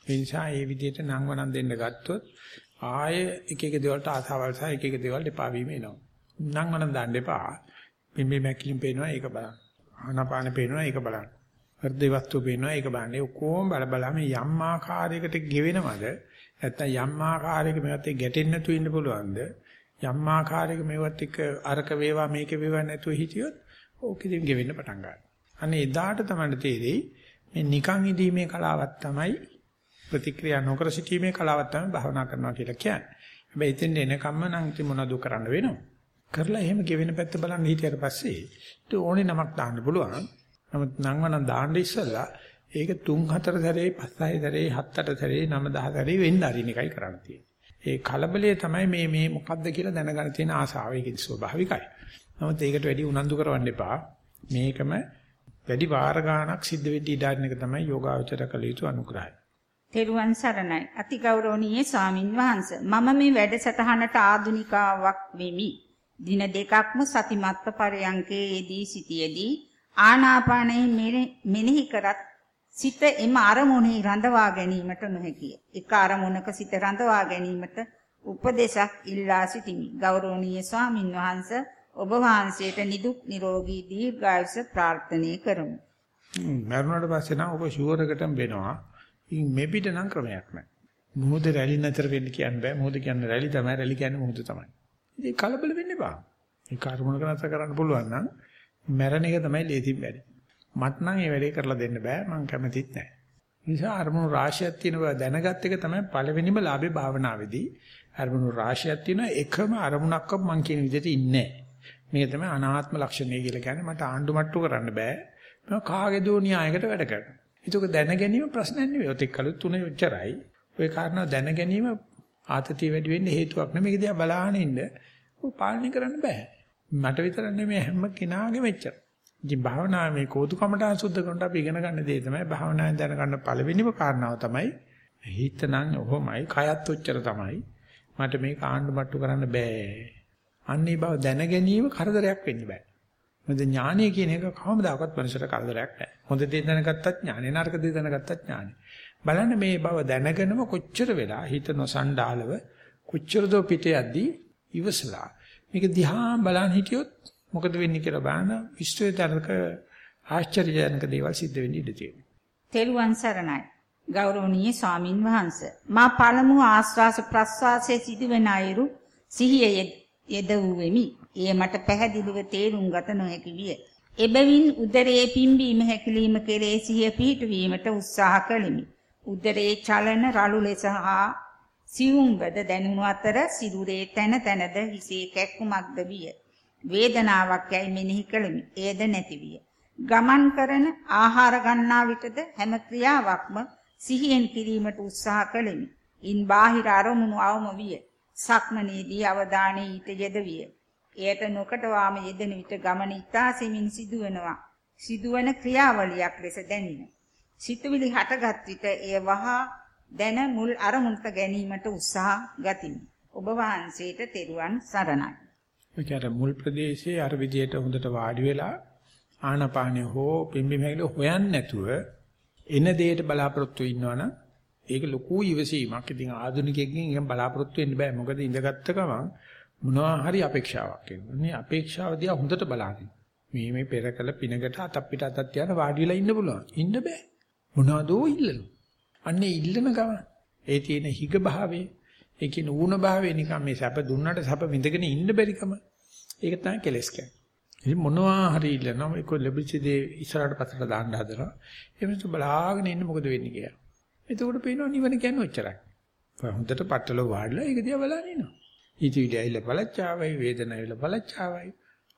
ඒ නිසා මේ විදිහට නංවනන් දෙන්න ගත්තොත් ආය එක එක දේවල්ට ආසාවල් සහ එක එක දේවල් එපා වීම එනවා. නංවනන් දාන්න එපා. පිම්බි මැකිලින් පේනවා ඒක බලන්න. ආනාපාන පේනවා ඒක බලන්න. හෘද වස්තු පේනවා ඒක බලන්න. ඒ ඔක්කොම බල බල මේ යම් ආකාරයකට ගෙවෙනවද? නැත්නම් යම් ආකාරයක මේවත් එක්ක ගැටෙන්න නැතුව ඉන්න පුළුවන්ද? යම් ආකාරයක මේවත් එක්ක අරක වේවා මේක වේවා නැතුව හිටියොත් ඕකෙදිම ගෙවෙන්න පටන් ගන්නවා. අනේ එදාට තමයි තේරෙයි මේ නිකන් ඉදීමේ කලාවක් තමයි ප්‍රතික්‍රියා නොකර සිටීමේ කලාවක් තමයි භාවනා කරනවා කියලා කියන්නේ. හැබැයි එතෙන් එනකම්ම නම් ඉතින් මොනවද කරන්න වෙනව? කරලා එහෙම ගෙවෙන පැත්ත බලන්න හිටියට පස්සේ ඒක ඕනේ නමක් දාන්න පුළුවන්. නමුත් නංවනම් දාන්න ඉස්සෙල්ලා ඒක 3 4 සැරේ 5 6 සැරේ 7 8 සැරේ 9 10 සැරේ වෙන්න අරින එකයි කරන්න තියෙන්නේ. ඒ කලබලය තමයි මේ මේ මොකද්ද කියලා දැනගන්න තියෙන ආසාව. ඒක ස්වභාවිකයි. නමුත් ඒකට වැඩි උනන්දු කරවන්න එපා. මේකම වැඩි වාර ගාණක් සිද්ධ වෙද්දී ඉඩාරින එක තමයි යෝගාචර කළ යුතු අනුග්‍රහය. තෙරුවන් සරණයි. අතිගෞරවනීය ස්වාමින් වහන්සේ. මම මේ වැඩසටහනට ආදුනිකාවක් වෙමි. දින දෙකක්ම සතිමත්ව පරයන්කේ යෙදී සිටියේදී ආනාපානයේ මෙනෙහි කරත් සිත එම අරමුණේ රඳවා ගැනීමට නොහැකිය. එක අරමුණක සිත රඳවා ගැනීමට උපදේශක් ඉල්ලා සිටිමි. ගෞරවනීය ස්වාමින් වහන්සේ ඔබ වහන්සේට නිදුක් නිරෝගී දීර්ඝායුෂ ප්‍රාර්ථනා කරමු. මරුණාට පස්සේ නම් ඔබ ෂුවර් එකටම වෙනවා. ඉතින් මේ පිට නම් ක්‍රමයක් නැහැ. මොහොත රැලි නැතර වෙන්න කියන්න බෑ. මොහොත කියන්නේ රැලි තමයි. රැලි කියන්නේ මොහොත තමයි. ඉතින් කලබල වෙන්න එපා. ඒ කර්මණක නැතර කරන්න පුළුවන් නම් මැරණ එක තමයි ලේසිම වැඩේ. මට නම් මේ වැඩේ කරලා දෙන්න බෑ. මම කැමතිත් නැහැ. නිසා අරමුණු රාශියක් තියෙන බව දැනගත් එක තමයි පළවෙනිම ලාභේ භාවනාවේදී. අරමුණු රාශියක් තියෙන එකම අරමුණක්වත් මං කියන විදිහට ඉන්නේ නැහැ. මේක තමයි අනාත්ම ලක්ෂණය කියලා කියන්නේ මට ආණ්ඩු මට්ටු කරන්න බෑ. මම කාගේ දෝ න්‍යායකට වැඩ කරනවා. ඒක දැන ගැනීම ප්‍රශ්නයක් නෙවෙයි. ඔතෙක් කලුත් තුනේ උච්චරයි. ওই කාරණා දැන ගැනීම ආතතිය වැඩි වෙන්න හේතුවක් නෙමෙයි. මේක දිහා බලාගෙන ඉන්න ඔය පාලනය කරන්න බෑ. මට විතර නෙමෙයි හැම කෙනාගේම එච්චර. ඉතින් භාවනාවේ මේ කෝතුකමට අසුද්ධ කරනට අපි ඉගෙන ගන්න දේ තමයි භාවනාවෙන් දැනගන්න පළවෙනිම කාරණාව තමයි හිතනම් ඔහොමයි කයත් ඔච්චර තමයි. මට මේක ආණ්ඩු මට්ටු කරන්න බෑ. අන්නේ බව දැන ගැනීම කරදරයක් වෙන්න බෑ. මොකද ඥානය කියන එක කවමදාකවත් මනුෂ්‍යට කරදරයක් නෑ. හොඳ දේ දැනගත්තත් ඥානෙ නරක දේ දැනගත්තත් ඥානෙ. බලන්න මේ බව දැනගෙනම කොච්චර වෙලා හිත නොසන්ඩාලව කොච්චර දෝ පිට යද්දී ඉවසලා මේක දිහා බලන් හිටියොත් මොකද වෙන්නේ කියලා බලන විශ්වවිද්‍යාලක ආශ්චර්යජනක දේවල් සිද්ධ වෙන්න ඉඩ තියෙනවා. තෙරුවන් සරණයි. ගෞරවනීය ස්වාමින් වහන්සේ. මා පළමු ආස්වාස ප්‍රස්වාසයේ සිදුවෙන අයුරු සිහියේ යෙදුවෙමි. එය මට පැහැදිලිව තේරුම් ගත නොහැකි විය. එබැවින් උදරයේ පිම්බීම හැකිලිම කෙරේ සිහිය පිහිටුවීමට උත්සාහ කළෙමි. උදරයේ චලන රළු ලෙස හා සියුම්වද දැනුණු අතර සිරුරේ තන තනද හිසේ කැක්කුමක්ද විය. වේදනාවක් යයි මෙනෙහි කළෙමි. එයද නැති විය. ගමන් කරන ආහාර ගන්නා විටද හැම ක්‍රියාවක්ම සිහියෙන් කිරීමට උත්සාහ කළෙමි. ඉන් බාහිර අරමුණු අවම විය. සක්මනේදී අවධානය ඊට යෙදවිය. එයට නොකටවාම යෙදෙන විට ගමන ඉතා සෙමින් සිදුවෙනවා. සිදුවන ක්‍රියාවලියක් ලෙස දැනින. සිතුවිලි හටගත් විට එය වහා දැන මුල් අරමුණට ගැනීමට උත්සාහ ගතිමි. ඔබ වහන්සේට තෙරුවන් සරණයි. ඒකට මුල් ප්‍රදේශයේ අර විදියට හොඳට වාඩි වෙලා ආනපානිය හෝ පිම්බිම හැකිලි හොයන්නේ නැතුව එන දෙයට බලාපොරොත්තු වෙනවනම් ඒක ලොකු ඉවසීමක්. ඉතින් ආධුනිකයෙක්ගෙන් එහෙම බලාපොරොත්තු වෙන්න බෑ. මොකද ඉඳගත්ත ගමන් මොනවා හරි අපේක්ෂාවක් එනවා. මේ අපේක්ෂාව දිහා හොඳට බලන්න. මේ මේ පෙර කළ පිනකට අතක් පිට අතක් තියන වාඩි වෙලා ඉන්න පුළුවන්. ඉන්න බෑ. මොනවදෝ ඉල්ලනවා. අන්නේ ඉල්ලන ගමන් ඒ තියෙන හිග භාවයේ ඒ කියන ඌණ භාවයේ නිකන් මේ සැප දුන්නට සැප විඳගෙන ඉන්න බැරිකම ඒක තමයි කෙලස් කියන්නේ. ඉතින් මොනවා හරි ඉල්ලනවා ඒක ලැබිච්ච දේ ඉස්සරහට පස්සට දාන්න හදනවා. එමෙන්න බලාගෙන ඉන්න මොකද වෙන්නේ කියලා. එතකොට පේනවා නිවන කියන්නේ ඔච්චරයි. හොඳට පట్టල වාඩිලා ඒක දිහා බලන ඉන්නවා. ඉතිවිලි ඇවිල්ලා පළච්චාවයි, වේදනාව ඇවිල්ලා පළච්චාවයි,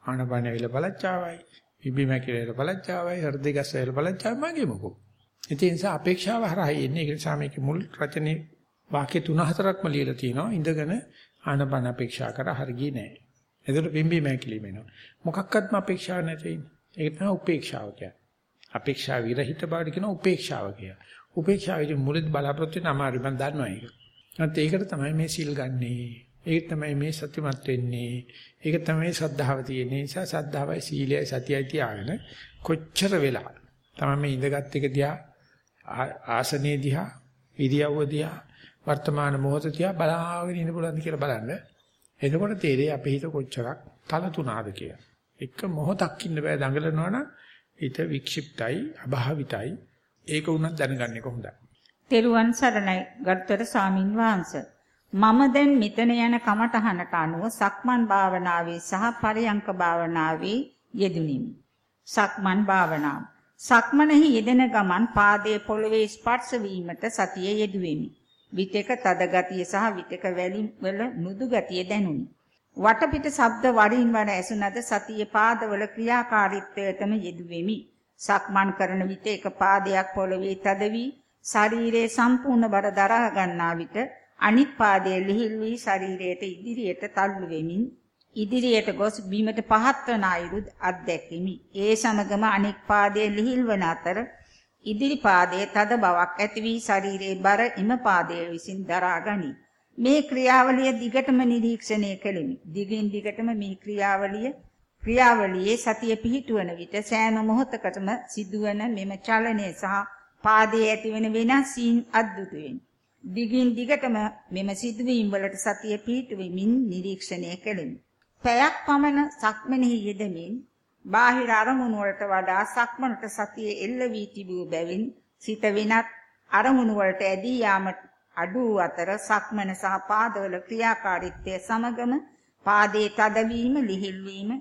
ආනපන ඇවිල්ලා පළච්චාවයි, ඉබි මැකිලෙලා පළච්චාවයි, හෘද ගස් ඇවිල්ලා පළච්චාවයි මගේ මොකෝ. ඒ නිසා අපේක්ෂාව හරහා එන්නේ. ඒ නිසා මේකේ මුල් රචනයේ වාක්‍ය තුන හතරක්ම ලියලා තියෙනවා. ඉඳගෙන ආනපන අපේක්ෂා කර හරියන්නේ නැහැ. එතකොට පිම්බි මැකිලි වෙනවා. මොකක්වත්ම අපේක්ෂාවක් නැති ඉන්නේ. ඒක තමයි උපේක්ෂාව කියන්නේ. අපේක්ෂා විරහිත බවට කියන උපේක්ෂාව කියලා. උපේක්ෂාවේදී මුලද බලාපොරොත්තු වෙන අමාරු මම දන්නවා ඒක. නැත්නම් ඒකට තමයි මේ සිල් ගන්නේ. ඒක තමයි මේ සත්‍යමත් වෙන්නේ. ඒක තමයි සද්ධාව තියෙන්නේ. නිසා සද්ධාවයි සීලයයි සතියයි තියාගෙන කොච්චර වෙලා තමයි මේ ඉඳගත් එක දිහා ආසනේ දිහා ඉරියව්ව දිහා වර්තමාන මොහොත දිහා බලාගෙන ඉන්න පුළුවන්ද කියලා බලන්න. එතකොට තේරෙයි අපේ හිත කොච්චරක් තලතුණාද කියලා. එක මොහොතක් ඉන්න බෑ දඟලනවනම් හිත වික්ෂිප්තයි අභාවිතයි ඒක උනත් දැනගන්න එක හොඳයි. තෙරුවන් සරණයි ගරුතර සාමින් වහන්සේ. මම දැන් මෙතන යන කමඨහනට අනුව සක්මන් භාවනාවේ සහ පරයන්ක භාවනාවේ යෙදුණිමි. සක්මන් භාවනාව. සක්මනෙහි යෙදෙන ගමන් පාදයේ පොළවේ ස්පර්ශ වීමට සතිය යෙදුවෙමි. විතක තද ගතිය සහ විතක වැලි වල මෘදු ගතිය දැනුනි. වටපිට ශබ්ද වරින් වර ඇසුනද සතිය පාදවල ක්‍රියාකාරීත්වයටම යෙදුවෙමි. සක්මන් කරන විට එක පාදයක් පොළවේ තද වී ශරීරයේ සම්පූර්ණ බර දරා ගන්නා විට අනිත් පාදයේ ලිහිල් වී ශරීරයට ඉදිරියට තල්ලු වෙමින් ඉදිරියට ගොස් බිමට පහත් වන අයුරු අත්දැකීමි. ඒ සමගම අනෙක් පාදයේ ලිහිල් වන අතර ඉදිරි පාදයේ තද බවක් ඇති වී ශරීරයේ බර එම පාදයේ විසින් දරා ගනී. මේ ක්‍රියාවලිය දිගටම නිරීක්ෂණය කෙලිමි. දිගින් දිගටම මේ ක්‍රියාවලිය ක්‍රියාවලියේ සතිය පිහිටුවන විට සෑම මොහොතකටම සිදුවන මෙම චලනය සහ පාදයේ ඇතිවන වෙනස් වීම් අද්දුතු වෙමි. දිගින් දිගටම මෙම සිදුවීම් වලට සතිය පිහිටුවමින් නිරීක්ෂණය කෙලිමි. පැයක් පමණ සක්මනෙහි යෙදමින් බාහිර අරමුණු වලට වඩා සක්මනට සතිය එල්ල වී තිබූ බැවින් සිත වෙනත් අරමුණු වලට ඇදී යාමට අඩු අතර සක්මන සහ පාදවල ක්‍රියාකාරීත්වය සමගම පාදයේ තදවීම ලිහිල්වීම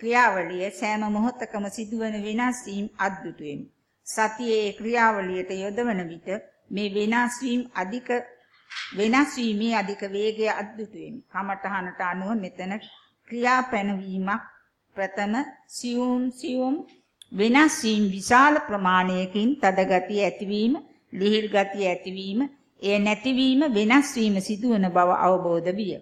ක්‍රියාවලිය සෑම මොහොතකම සිදුවන වෙනස් වීම අද්දුතු වෙමි. සතියේ ක්‍රියාවලියට යොදවන විට මේ වෙනස් වීම අධික වෙනස් වීමේ අධික වේගය අද්දුතු වෙමි. කමඨහනට අනුව මෙතන ක්‍රියා පැනවීමක් ප්‍රථම සියුම් සියුම් වෙනස් වීම විශාල ප්‍රමාණයකින් තද ගතිය ඇතිවීම, ලිහිල් ගතිය ඇතිවීම, එය නැතිවීම වෙනස් වීම සිදුවන බව අවබෝධ විය.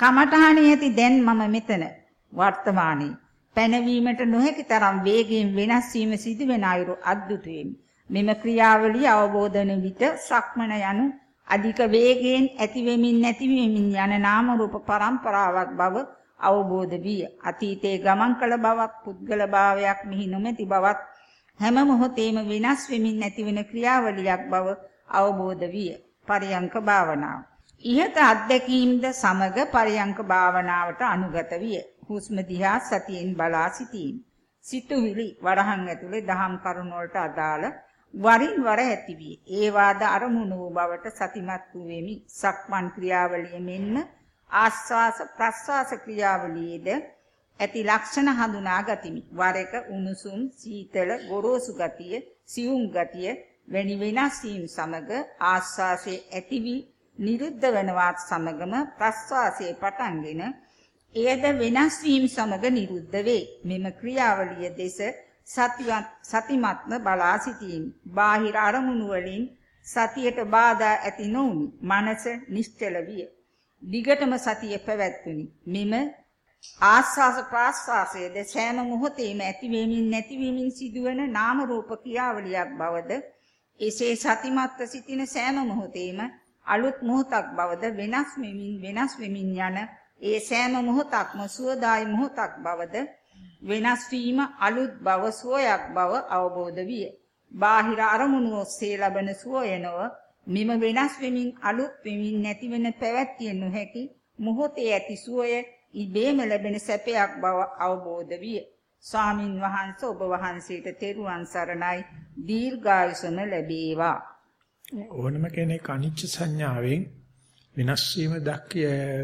කමඨහණේ ඇති දැන් මම මෙතන වර්තමානයේ පැනවීමට නොහැකි තරම් වේගයෙන් වෙනස් වීම සිදුවෙන අයුරු අද්දුතු මෙම ක්‍රියාවලිය අවබෝධ වන විට සක්මන යනු අධික වේගයෙන් ඇති වෙමින් නැති වෙමින් යන නාම රූප පරම්පරාවක් බව අවබෝධ විය. අතීතයේ ගමන් කළ බවක් පුද්ගල භාවයක් මෙහි නොමැති බවක් හැම මොහොතේම වෙනස් වෙමින් නැතිවෙන ක්‍රියාවලියක් බව අවබෝධ විය. පරියංක භාවනාව. ඉහත අත්දැකීම්ද සමග පරියංක භාවනාවට අනුගත විය. හුස්ම දිහා සතියෙන් බලා සිටීම. සිතුවිලි වරහන් ඇතුලේ දහම් කරුණ වලට අදාළ වරින් වර ඇති වී ඒ වාද අරමුණු වූ බවට සතිමත් වූ වෙමි. සක්මන් ක්‍රියාවලිය මෙන්ම ආස්වාස ප්‍රස්වාස ක්‍රියාවලියේද ඇති ලක්ෂණ හඳුනා ගතිමි. වර එක උණුසුම්, සීතල, ගොරෝසු ගතිය, සියුම් ගතිය වැනි වෙනස් වීම සමග ආස්වාසයේ ඇති වී නිරුද්ධ වනවත් සමගම ප්‍රස්වාසයේ පටන්ගෙන එයද වෙනස් වීම සමග නිරුද්ධ වේ. මෙම ක්‍රියාවලිය දෙස සතිවත් සතිමත්ම බලා සිටීම. බාහිර අරමුණු වලින් සතියට බාධා ඇති නොවුනි. මනස නිශ්චල විය. දිගටම සතිය පැවැත්වුනි. මෙම ආස්වාස ප්‍රාස්වාසයේද සෑම මොහොතේම ඇති වෙමින් නැති වෙමින් සිදුවන නාම රූප ක්‍රියාවලියක් බවද එසේ සතිමත්ව සිටින සෑම මොහොතේම අලුත් මොහොතක් බවද වෙනස් වෙමින් වෙනස් වෙමින් යන ඒ සෑම මොහොතක්ම සුවදායි මොහොතක් බවද වෙනස් වීම අලුත් බව සුවයක් බව අවබෝධ විය. බාහිර අරමුණු ඔස්සේ ලබන සුවයනව මෙම වෙනස් වෙමින් අලුත් වෙමින් නැතිවෙන පැවැත්තිය නොහැකි මොහොතේ ඇති සුවය ඉබේම ලැබෙන සැපයක් බව අවබෝධ විය. ස්වාමින් වහන්සේ ඔබ වහන්සේට තෙරුවන් සරණයි දීර්ඝායුෂම ලැබේවා. ඕනම කෙනෙක් අනිච්ච සංඥාවෙන් වෙනස් වීම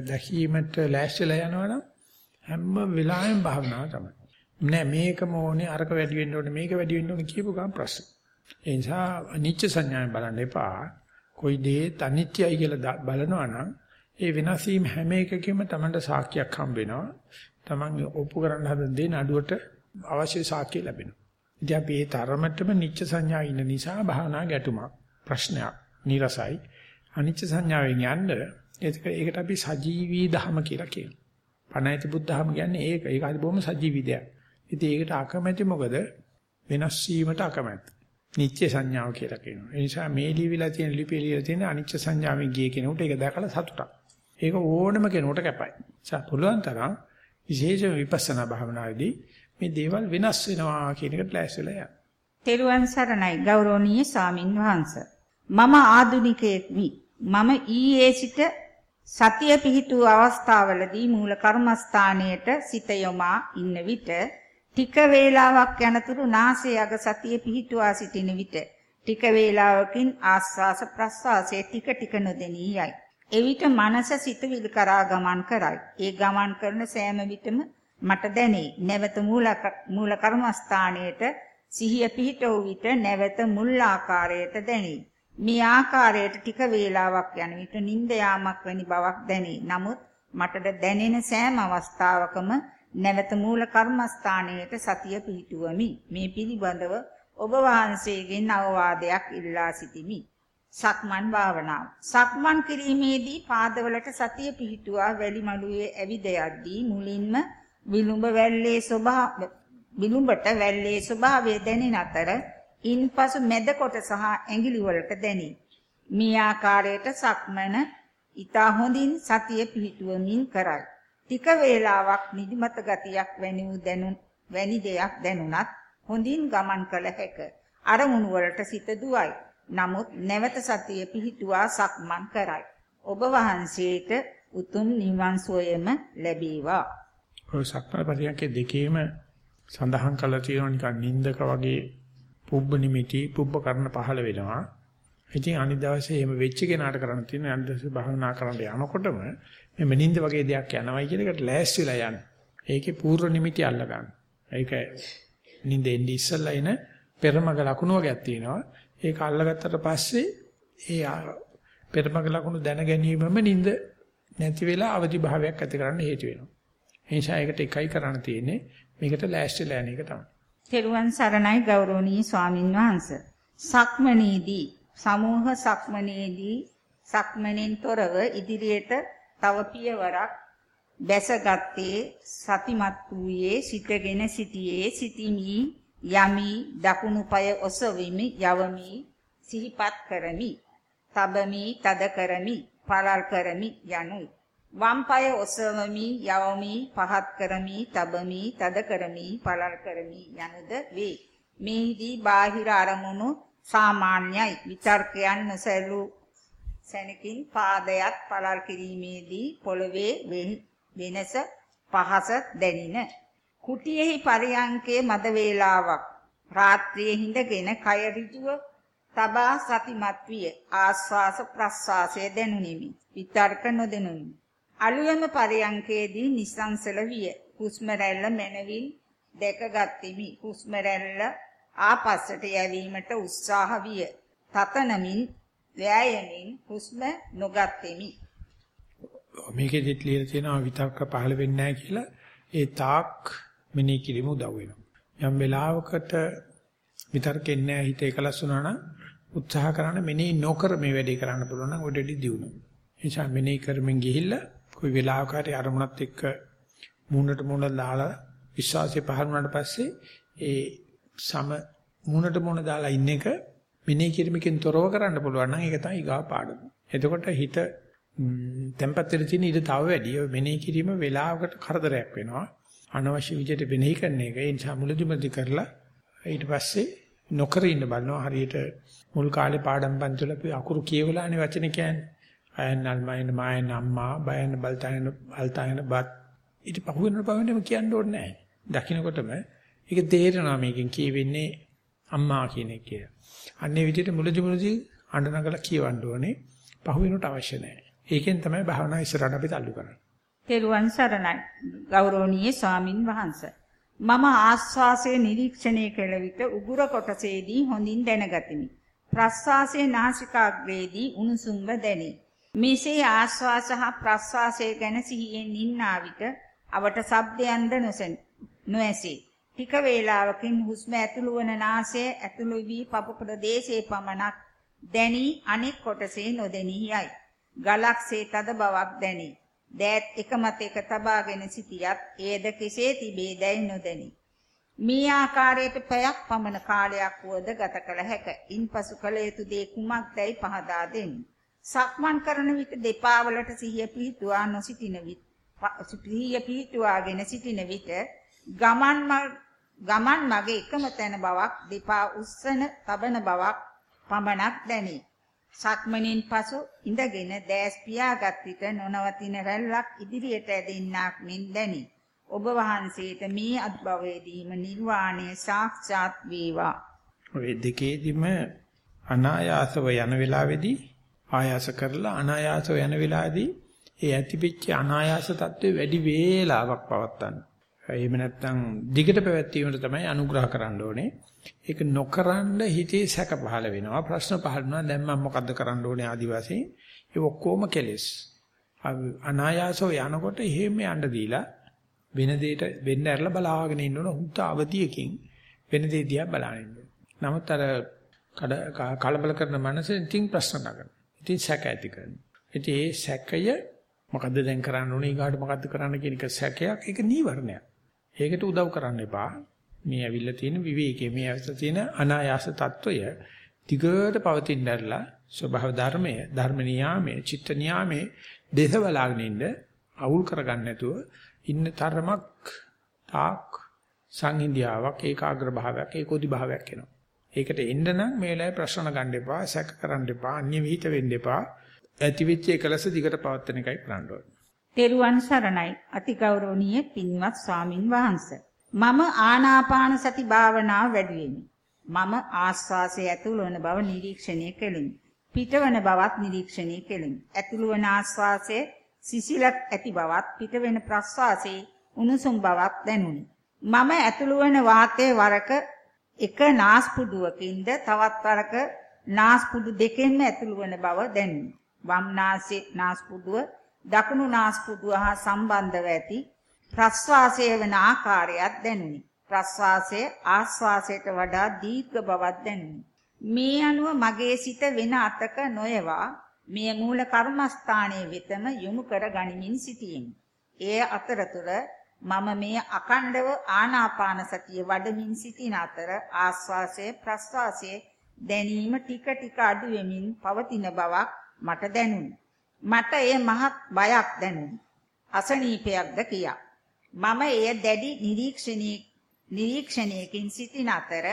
දැකීමට ලෑස්තිලා යනවනම් හැම වෙලාවෙම භාවනාව තමයි. නෑ මේකම ඕනේ අරක වැඩි වෙන්න ඕනේ මේක වැඩි වෙන්න ඕනේ කියපු ගමන් ප්‍රශ්න. ඒ නිසා අනිච්ච සංඥාවෙන් බලන්න එපා. કોઈ දේ අනිත්‍යයි කියලා බලනවා නම් ඒ වෙනස් වීම හැම එකකෙම Tamanට සාක්ෂියක් හම්බ වෙනවා. Taman ඔප්පු කරන්න හදන දේ නඩුවට අවශ්‍ය සාක්ෂිය ලැබෙනවා. ඉතින් අපි ඒ තරමටම නිච්ච සංඥා ඉන්න නිසා භාවනා ගැටුමක් ප්‍රශ්නයක් නිරසයි. අනිච්ච සංඥාවෙන් යන්න ඒකට අපි සජීවී ධම කියලා කියනවා. පණයිති බුද්ධහම කියන්නේ ඒක. ඒක හරි බොහොම සජීවී දෙයක්. ඉතින් ඒකට අකමැති මොකද? වෙනස් වීමට අකමැති. නිත්‍ය සංඥාව කියලා කියනවා. ඒ නිසා මේ ලියවිලා තියෙන ලිපිය ලියලා තියෙන අනිච්ච සංඥාවෙන් ගිය කෙනෙකුට ඒක දැකලා සතුටක්. ඒක ඕනම කෙනෙකුට කැපයි. ඒ පුළුවන් තරම් විශේෂ විපස්සනා භාවනාවේදී මේ දේවල් වෙනස් වෙනවා කියන එකට ලෑස්තිලා යන්න. තෙරුවන් සරණයි ගෞරවනීය සාමින් වහන්සේ. මම ආදුනිකයෙක් වී මම ඊයේ සිට සතිය පිහිටු අවස්ථාවලදී මූල කර්මස්ථානයට සිත යොමා ඉන්න විට ටික වේලාවක් යනතුරු නාසය අග සතිය පිහිටුවා සිටින විට ටික වේලාවකින් ආස්වාස ප්‍රස්වාසයේ ටික ටික නොදෙනී යයි. එවිට මනස සිතවිලි කරා ගමන් කරයි. ඒ ගමන් කරන සෑම විටම මට දැනේ. නැවත මූල මූල කර්මස්ථානයේට සිහිය පිහිට වූ විට නැවත මුල් ආකාරයට දැනේ. මේ ආකාරයට ටික වේලාවක් යන විට නිින්ද යාමක් වැනි බවක් දැනේ. නමුත් මට දැනෙන සෑම අවස්ථාවකම නැවත මූල කර්මස්ථානයේට සතිය පිහිටුවමි. මේ පිළිබඳව ඔබ වහන්සේගෙන් අවවාදයක් ඉල්ලා සිටිමි. සක්මන් භාවනාව. සක්මන් කිරීමේදී පාදවලට සතිය පිහිටුවා වැලි මළුවේ ඇවිද යද්දී මුලින්ම විලුඹ වැල්ලේ ස්වභාව විලුඹට වැල්ලේ ස්වභාවය දැනෙන අතර ඉන්පසු මැද කොට සහ ඇඟිලි වලට දැනේ. මේ ආකාරයට සක්මන ඊතා හොඳින් සතිය පිහිටුවමින් කරයි. ටික වේලාවක් නිදිමත ගතියක් වැනි දැනුන් වැනි දෙයක් දැනුණත් හොඳින් ගමන් කළ හැක. අරමුණු වලට සිත දුවයි. නමුත් නැවත සතිය පිහිටුවා සක්මන් කරයි. ඔබ වහන්සේට උතුම් නිවන් සුවයම ලැබේවා. ඔය සක්මන් පරියන්කේ දෙකේම සඳහන් කළා තියෙනවා නිකන් නින්දක වගේ පුබ්බ නිමිටි පුබ්බ කරන පහළ වෙනවා. ඉතින් අනිත් දවසේ එහෙම වෙච්ච කෙනාට කරන්න තියෙන අනිත් දවසේ භාවනා කරන්න යනකොටම මේ මෙනින්ද වගේ දෙයක් යනවයි කියන එකට ලෑස්ති වෙලා යන්න. ඒකේ පූර්ව නිමිති අල්ල ගන්න. ඒක නින්දෙන්දි ඉස්සල්ලා එන පෙරමග ලකුණු වගේක් තියෙනවා. ඒක අල්ලගත්තට පස්සේ ඒ පෙරමග ලකුණු දැන ගැනීමම නින්ද නැති වෙලා අවදි භාවයක් ඇති කරන්න හේතු වෙනවා. ඒ නිසා ඒකට එකයි කරන්න තියෙන්නේ මේකට ලෑස්තිලා යන එක තමයි. තෙරුවන් සරණයි ගෞරවනීය ස්වාමින් වහන්සේ. සක්මනේදී සමූහ සක්මනේදී සක්මනෙන් තොරව ඉදිරියට තව පියවරක් බැසගත්තේ සතිමත් වූයේ සිටගෙන සිටියේ සිටිමි යමි දකුණු පාය ඔසවෙමි යවමි සිහිපත් කරමි තබමි තද කරමි පළල් කරමි යනුයි. වම් පාය ඔසවමි යවමි පහත් කරමි තබමි තද කරමි පළල් කරමි යනුද වේ. මේදී බාහිර අරමුණු සාමාන්‍යයි. විතර්කයන් නොසැලූ සැනකින් පාදයක් පළල් කිරීමේදී පොළවේ වෙනස පහස දැනින. කුටියෙහි පරියංකයේ මද වේලාවක්. රාත්‍රියේ හිඳගෙන කය ඍජුව තබා සතිමත් විය. ආස්වාස ප්‍රස්වාසය දැනුනිමි. විතර්ක නොදෙනුනි. අලුයම පරියංකයේදී නිසංසල විය. හුස්ම රැල්ල මනවින් දැකගත්ෙමි. හුස්ම රැල්ල ආපස්සට යැවීමට උත්සාහ විය. තතනමින් වෑයමින් හුස්ම නොගත්ෙමි. මේකෙදිත් ලියලා තියෙනවා විතක්ක පහළ වෙන්නේ නැහැ කියලා ඒ තාක් මෙනෙහි කිරීම උදව් වෙනවා. යම් වෙලාවකට විතර්කෙන්නේ නැහැ හිත එකලස් වුණා නම් උත්සාහ කරන මෙනෙහි නොකර මේ වැඩේ කරන්න පුළුවන් නම් ඔඩෙඩි දියුණු. ඒ නිසා මෙනෙහි කරමින් ගිහිල්ලා કોઈ වෙලාවක හරි අරමුණත් එක්ක මූණට මූණ දාලා විශ්වාසය පහළ වුණාට පස්සේ ඒ සම මුණට මුණ දාලා ඉන්න එක මෙනෙහි කිරීමකින් තොරව කරන්න පුළුවන් නම් ඒක තමයි ඊගා පාඩම. එතකොට හිත tempat වෙලා තියෙන ඊට තව වැඩි. ඔය මෙනෙහි කිරීම වෙලාවකට කරදරයක් වෙනවා. අනවශ්‍ය විදිහට මෙනෙහි කරන එක. ඒ නිසා මුලදිමදි කරලා ඊට පස්සේ නොකර ඉන්න බලනවා. හරියට මුල් කාලේ පාඩම් පන්තිවල අපි අකුරු කියවලානේ වචන කියන්නේ. අයන්නල් මයින් මායන් අම්මා බයන් බල්තයන් බල්තයන් බත් ඊට පහුවෙන පහුවෙනම කියන්න ඕනේ නැහැ. දකින්නකොටම ඒක තේරෙනවා මේකෙන් කියවෙන්නේ අම්මා කියන එක කියලා. අන්නේ විදිහට මුලදි මුලදි අඬනගලා කියවන්න ඕනේ. පහුවෙනට අවශ්‍ය නැහැ. ඒකෙන් තමයි භාවනා ඉස්සරහට අපි තල්ලු කරන්නේ. තෙරුවන් සරණයි. ගෞරවනීය ස්වාමින් වහන්සේ. මම ආස්වාසය නිරීක්ෂණය කළ විට උගුර කොටසේදී හොඳින් දැනගතිමි. ප්‍රස්වාසයේ නාසිකාග්‍රේදී උණුසුම්ව දැනේ. මෙසේ ආස්වාස හා ප්‍රස්වාසය ගැන සිහියෙන් ඉන්නා විට අවට ශබ්දයන්ද නොඇසේ. ටික වේලාවකින් හුස්ම ඇතුළු වන නාසය ඇතුළු වී පපු ප්‍රදේශයේ පමණක් දැනි අනෙක් කොටසේ නොදෙනී යයි. ගලක්සේ තද බවක් දැනි. දෑත් එක මත එක තබාගෙන සිටියත් එයද කෙසේ තිබේදැයි නොදැනි. මේ ආකාරයට පැයක් පමණ කාලයක් වුවද ගත කළ හැක. ඉන්පසු කළ යුතු දේ කුමක්දයි පහදා දෙන්න. සක්මන් කරන විට දෙපා වලට සිහිය පිහිටුවා නොසිටින විට සිහිය පිහිටුවාගෙන සිටින විට ගමන් ගමන් මගේ එකම තැන බවක් දෙපා උස්සන තබන බවක් පමණක් දැනේ. සක්මණෙන් පසු ඉඳගෙන දැස් පියාගත් විට නොනවතින රැල්ලක් ඉදිරියට ඇදෙන්නක් මෙන් දැනේ. ඔබ වහන්සේට මේ අත්භවයේදීම නිර්වාණය සාක්ෂාත් වේවා. ඔය දෙකේදීම අනායාසව යන වෙලාවේදී ආයාස කරලා අනායාසව යන වෙලාවේදී ඒ ඇතිවෙච්ච අනායාස తත්වෙ වැඩි වේලාවක් පවත්තන්න. එහෙම නැත්නම් දිගට පැවැත්වීමට තමයි අනුග්‍රහ කරන්න ඕනේ. ඒක නොකරන හිතේ සැක පහළ වෙනවා. ප්‍රශ්න පහළ වෙනවා. දැන් මම මොකද්ද කරන්න ඕනේ ආදි වශයෙන්. ඒ ඔක්කොම කෙලෙස්. අනායාසව යනකොට එහෙම යන්න දීලා වෙන දෙයට වෙන්න ඇරලා බලාගෙන ඉන්න ඕන හුත් අවදියකින් වෙන දේ දිහා බලාගෙන ඉන්න. නමුත් අර කලබල කරන මනසෙන් තින් ප්‍රශ්න නගන. ඉතින් සැක ඇති කරනවා. ඉතින් ඒ සැකය මොකද්ද දැන් කරන්න ඕනේ ඊගාට මොකද්ද කරන්න කියන එක සැකයක් ඒක නීවරණයක්. ඒකට උදව් කරන්න එපා. මේ ඇවිල්ලා තියෙන විවේකයේ මේ ඇවිල්ලා තියෙන අනායාස తত্ত্বය දිගට පවතින්න ඇරලා ස්වභාව ධර්මය, ධර්ම නියාමය, චිත්ත නියාමය දේශ බලාගෙන ඉන්න අවුල් කරගන්න නැතුව ඉන්න තරමක් තාක් සංහිඳියාවක් ඒකාග්‍ර භාවයක් ඒකෝදි භාවයක් එනවා. ඒකට එන්න නම් මේ වෙලාවේ ප්‍රශ්න ගන්න එපා, සැක කරන්න එපා, අන්‍ය විහිිත වෙන්න එපා. ඇතිවෙච්ච එකලස දිගට පවත්වන එකයි කරන්න ඕනේ. තෙරුවන් සරණයි අතිගෞරවනීය පින්වත් ස්වාමින් වහන්සේ. මම ආනාපාන සති භාවනාව වැඩිවෙමි. මම ආස්වාසය ඇතුළු වන බව නිරීක්ෂණය කෙලිමි. පිටවන බවත් නිරීක්ෂණය කෙලිමි. ඇතුළු වන ආස්වාසයේ සිසිලක් ඇති බවත් පිටවෙන ප්‍රස්වාසයේ උණුසුම් බවක් දැනුනි. මම ඇතුළු වන වාතයේ වරක එක නාස්පුඩුවකින්ද තවත් වරක නාස්පුඩු දෙකෙන්ම ඇතුළු වන බව දැනුනි. වම් නාසයේ නාස්පුඩුව දකුණු නාස්පුඩුව හා සම්බන්ධව ඇති ප්‍රස්වාසය වෙන ආකාරයක් දැනුනි. ප්‍රස්වාසය ආස්වාසයට වඩා දීර්ඝ බවක් දැනුනි. මේ අනුව මගේ සිත වෙන අතක නොයවා මේ මූල කර්මස්ථානයේ වෙතම යොමු කර ගනිමින් සිටියෙමි. ඒ අතරතුර මම මේ අකණ්ඩව ආනාපාන සතිය වඩමින් සිටින අතර ආස්වාසය ප්‍රස්වාසය දැනීම ටික ටික අඩු වෙමින් පවතින බවක් මට දැනුනි. මට එය මහත් බයක් දැනුනි. අසනීපයක්ද කියා. මම එය දැඩි නිරීක්ෂණී නිරීක්ෂණයකින් සිටින අතර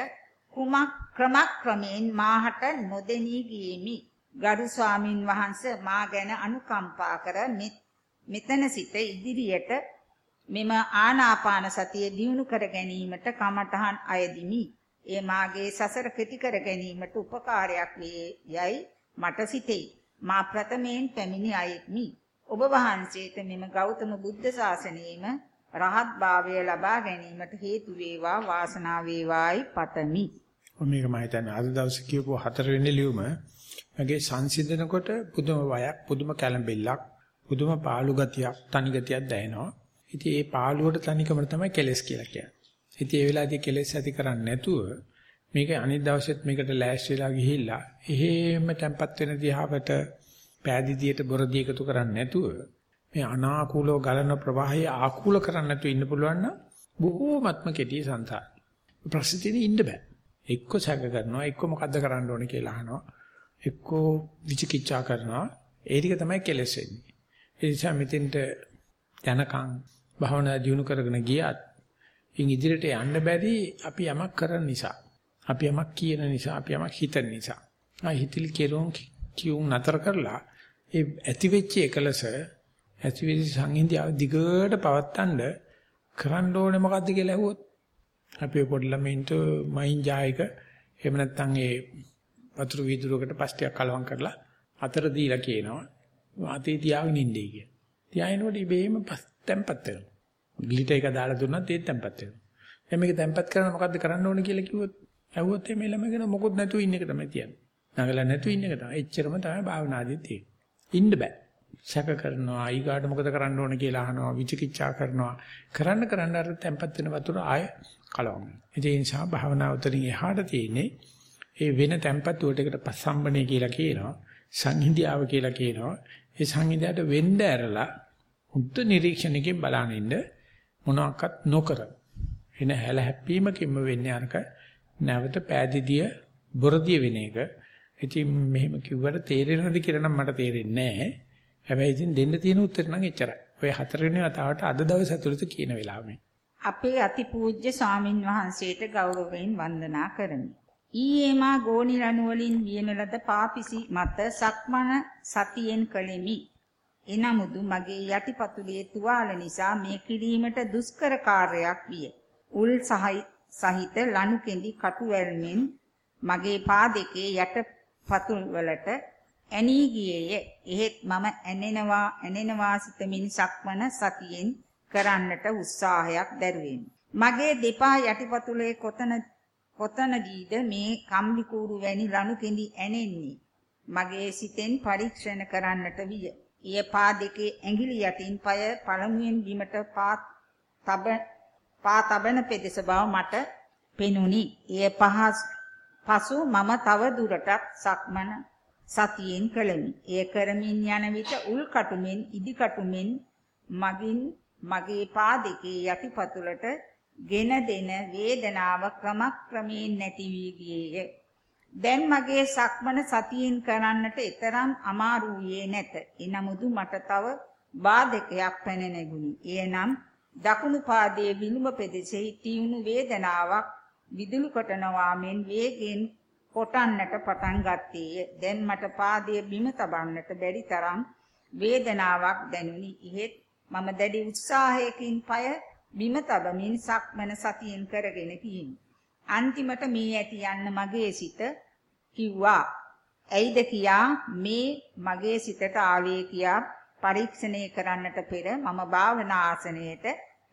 කුමක් ක්‍රමක්‍රමයෙන් මාහට නොදෙනී ගියෙමි. ගරු ස්වාමින් වහන්සේ මා ගැන අනුකම්පා කර මෙතන සිට ඉදිරියට මෙම ආනාපාන සතිය දියුණු කර ගැනීමට කමඨහන් අයදිමි. ඒ මාගේ සසර කෙටි කර ගැනීමට උපකාරයක් වේ යයි මට සිතේ. මා ප්‍රථමයෙන් පැමිණි අයෙක්මි. ඔබ වහන්සේට මෙම ගෞතම බුද්ධ ශාසනයෙම රහත් භාවය ලබා ගැනීමට හේතු වේවා වාසනාව වේවායි පතමි. මේක මම හිතන්නේ අද දවසේ කියපු හතරවෙනි ලියුම මගේ සංසිඳනකොට පුදුම වයක් පුදුම කැළඹෙල්ලක් පුදුම පාළු ගතියක් තනි ගතියක් දැනෙනවා. ඉතින් ඒ පාළුවට තනිකම තමයි කෙලස් කියලා කියන්නේ. ඉතින් ඒ වෙලාවේදී කෙලස් ඇති කරන්නේ නැතුව මේක අනිත් දවසෙත් මේකට ලෑස්ති වෙලා ගිහිල්ලා එහෙම tempat වෙන දිහාවට පෑදීදියට බොරදී එකතු කරන්නේ නැතුව මේ අනාකූලව ගලන ප්‍රවාහය ආකූල කරන්න නැතුව ඉන්න පුළුවන් නම් බොහෝමත්ම කෙටි සංසාර. ප්‍රසිද්ධියේ ඉන්න බෑ. එක්ක සැක කරනවා එක්ක මොකද්ද කරන්න ඕනේ කියලා අහනවා. එක්ක විචිකිච්ඡා කරනවා. ඒ ටික තමයි කෙලෙස් වෙන්නේ. ඒ නිසා මෙතෙන්ට යනකම් භාවනා දියුණු කරගෙන ගියත් ඉන් ඉදිරියට යන්න බැරි අපි යමක් කරන නිසා. අපි යමක් කියන නිසා, අපි යමක් හිතන නිසා. ආ හිතලි කෙරුම් කියුම් නතර කරලා ඒ ඇති වෙච්ච එකලස ඇතිවිලි සංහිඳියාව දිගට පවත්තන්න කරන්න ඕනේ මොකද්ද කියලා ඇහුවොත් අපි පොඩි ළමයින්ට මයින් ජායක එහෙම නැත්නම් ඒ වතුරු වීදුරකට පස්ටියක් කලවම් කරලා අතර දීලා කියනවා අතේ තියාගෙන ඉන්නේ කිය. තියාගෙනකොට ඉබේම තැම්පත් වෙනවා. ග්ලිටර් එක දාලා දුන්නත් ඒත් තැම්පත් වෙනවා. දැන් මේක තැම්පත් කරන මොකද්ද කරන්න ඕනේ කියලා කිව්වොත් ඇහුවොත් මේ ළමගෙන මොකොත් නැතුව ඉන්න එක තමයි තියන්නේ. නගලා නැතුව ඉන්න එක තමයි. එච්චරම තමයි භාවනාදී තියෙන්නේ. ඉන්න බෑ. සැක කරනවා ඊගාට මොකද කරන්න ඕන කියලා අහනවා විචිකිච්ඡා කරනවා කරන්න කරන්න අර තැම්පත් වෙන වතුර ආය කලවම් ඒ නිසා භාවනාව උතරින් එහාට තියෙන්නේ ඒ වෙන තැම්පත් වලට එකට පස්සම්බනේ කියලා කියනවා සංහිඳියාව කියලා කියනවා ඒ සංහිඳියට වෙන්න ඇරලා හුද්ද නිරීක්ෂණයකින් බලන ඉන්න මොනවාක්වත් නොකර එන හැල හැප්පීමකින්ම වෙන්නේ අරක නැවත පෑදිදිය බොරදිය වෙන එක ඉතින් මෙහෙම කිව්වට තේරෙනවද කියලා නම් මට තේරෙන්නේ නැහැ හැබැයි ඉතින් දෙන්න තියෙන උත්තර නම් එච්චරයි. ඔය හතරවෙනි වතාවට අද දවස් ඇතුළත කියන වෙලාව මේ. අපේ අතිපූජ්‍ය ස්වාමින් වහන්සේට ගෞරවයෙන් වන්දනා කරමි. ඊයේ මා ගෝණිරණු වලින් වියන ලද පාපිසි මත සක්මන සතියෙන් කළෙමි. එනමුදු මගේ යටිපතුලේ තුවාල නිසා මේ කිරීමට දුෂ්කර කාර්යයක් විය. උල් සහිත ලනු කෙඳි කටු වැල්මෙන් මගේ පා දෙකේ යට පතුල් වලට ඇනී ගියේය. එහෙත් මම ඇනෙනවා ඇනෙනවා සිතමින් සක්මන සතියෙන් කරන්නට උත්සාහයක් දැරුවෙමි. මගේ දෙපා යටිපතුලේ කොතන කොතනදීද මේ කම්ලි කූරු වැනි ලනු කෙඳි ඇනෙන්නේ? මගේ සිතෙන් පරීක්ෂණ කරන්නට විය. ඊය පා දෙකේ ඇඟිලි යටින් পায় පළමුවෙන් බිමට පාත් තබ පා තබන පෙදෙස බව මට පෙනුනි. එය පහස් පසු මම තව දුරටත් සක්මන සතියෙන් කළෙමි. එය කරමින් යන විට උල් කටුමෙන් ඉදි කටුමෙන් මගින් මගේ පා දෙකේ යටිපතුලට ගෙන දෙන වේදනාව ක්‍රමක්‍රමයෙන් නැති වී ගියේය. දැන් මගේ සක්මන සතියෙන් කරන්නට ඊතරම් අමාරු වූයේ නැත. එනමුදු මට තව බාධකයක් පැන නැගුණි. එයනම් දකුණු පාදයේ විනුම පෙදෙසෙහි තියුණු වේදනාවක් විදුලි කොටනවා මෙන් වේගෙන් කොටන්නට පටන් ගත්තේය. දැන් මට පාදයේ බිම තබන්නට බැරි තරම් වේදනාවක් දැනුනි. එහෙත් මම දැඩි උත්සාහයකින් পায় බිම තබමින් සක්මන සතියෙන් කරගෙන ගියෙමි. අන්තිමට මේ ඇති යන්න මගේ සිත කිව්වා. ඇයිද කියා මේ මගේ සිතට ආවේ කියා පරීක්ෂණය කරන්නට පෙර මම භාවනා ආසනයේට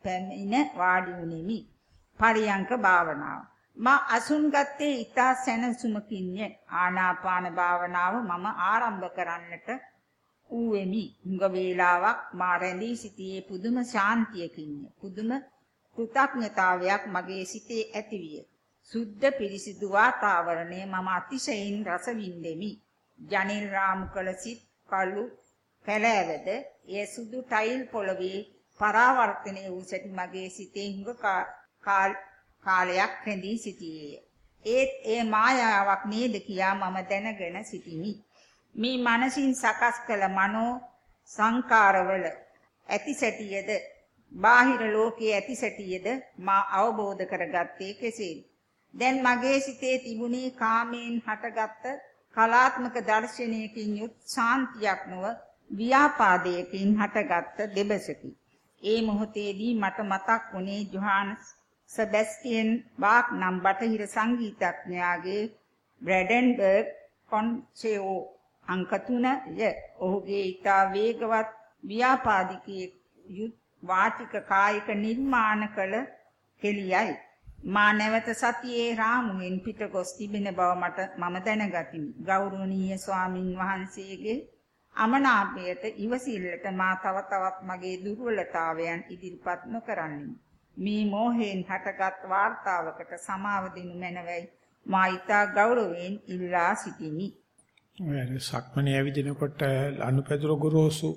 පැමිණ වාඩි වුනිමි. පරියංක භාවනාව. මා අසුන් ගත්තේ ඊතා සැනසුමකින්ය. ආනාපාන භාවනාව මම ආරම්භ කරන්නට ඌෙමි. හුඟ වේලාවක් මා රැඳී සිටියේ පුදුම ශාන්තියකින්ය. පුදුම කෘතඥතාවයක් මගේ සිතේ ඇතිවිය. සුද්ධ පිරිසිදු වාතාවරණය මම අතිශයින් රස වින්දෙමි. ජනිල් රාමුකල සිත් කළු පැලෑවද ඒ සුදු ටයිල් පොළවේ පරාවර්තනය වූ සැටි මගේ සිතේ හුඟ කාලයක් රැඳී සිටියේය. ඒත් ඒ මායාවක් නේද කියා මම දැනගෙන සිටිමි. මේ මනසින් සකස් කළ මනෝ සංකාරවල ඇති සැටියද බාහිර ලෝකයේ ඇති සැටියද මා අවබෝධ කරගත්තේ කෙසේද? දැන් මගේ සිතේ තිබුණේ කාමයෙන් හටගත්ත කලාත්මක දර්ශනයකින් යුත් ශාන්තියක් නොව ව්‍යාපාදයකින් හටගත්ත දෙබසකි. ඒ මොහොතේදී මට මතක් වුණේ ජොහානස් සෙබැස්ටියන් බාක් නම් බටහිර සංගීතඥයාගේ බ්‍රැඩන්බර්ග් කොන්චර්ටෝ අංක 3ය. ඔහුගේ ඊටා වේගවත් ව්‍යාපාදිකයේ යුත් වාචික කායික නිර්මාණ කළ කෙලියයි. මා නැවත සතියේ රාමුවෙන් පිට ගොස් තිබෙන බව මට මම දැනගතිමි. ගෞරවනීය ස්වාමින් වහන්සේගේ අමනාපයට ඉවසිල්ලට මා තව තවත් මගේ දුර්වලතාවයන් ඉදිරිපත් නොකරන්නේ. මේ මෝහයෙන් හටගත් වார்த்தාවකට සමාව දෙනු මැනවයි මා ඊතා ගෞරවයෙන් ඉල්ලා සිටිමි. ඔය සක්මනේ ඇවිදිනකොට අනුපැදුර ගොරෝසු